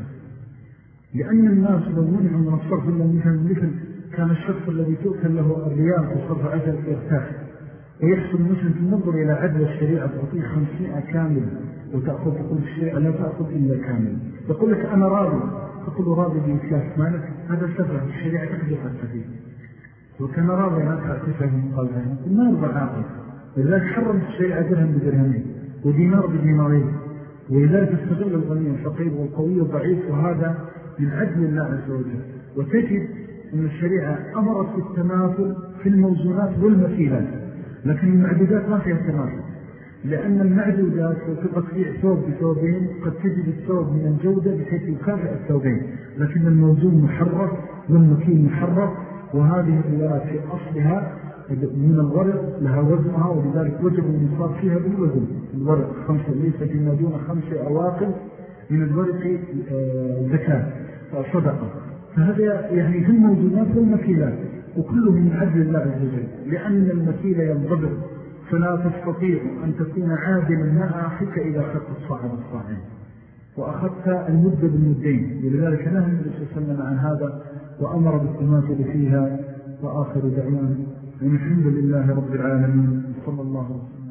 لأن الناس لو منعوا من الصرف إلا مثل كان الشخص الذي تؤكل له الريال في صرف عجل يرتاح ويحصل المسلم النظر إلى عدل الشريعة تعطيه خمسين كامل وتأخذ تقول الشيء لا تأخذ إلا كامل. يقول لك أنا راضي. تقول راضي بإسلاف مالك. هذا سفر الشريعة تقدر السفير وكان راضي أن أتعطيها من قلبها ما يرضى عاقل ولذلك حرمت الشريعة درهم بدرهمين ودينار بدينارين. ولذلك استغل الغني الفقير والقوي الضعيف وهذا من عدل الله عز وجل. وتجد أن الشريعة أمرت بالتماثل في الموزونات والمثيلات لكن المعدودات ما فيها تماثل لأن المعدودات لو تبيع ثوب بثوبين قد تجد الثوب من الجودة بحيث يكافئ الثوبين لكن الموزون محرف والمكين محرف وهذه الروايات في أصلها من الورق لها وزنها ولذلك وجب النصاب فيها بالوزن. الورق خمسة ليس فيما دون خمسة أواقل من الورق زكاة صدقة. فهذا يعني في الموجودات والمكيلات وكله من عدل الله عز وجل لأن المكيل ينضبط فلا تستطيع أن تكون عادلا مع أخيك إذا أخذت الصاع بالصاعين وأخذت المدة بالمدين ولذلك نهى النبي صلى الله عليه وسلم عن هذا وأمر بالتماثل فيها وآخر دعوان الحمد لله رب العالمين صلى الله عليه وسلم.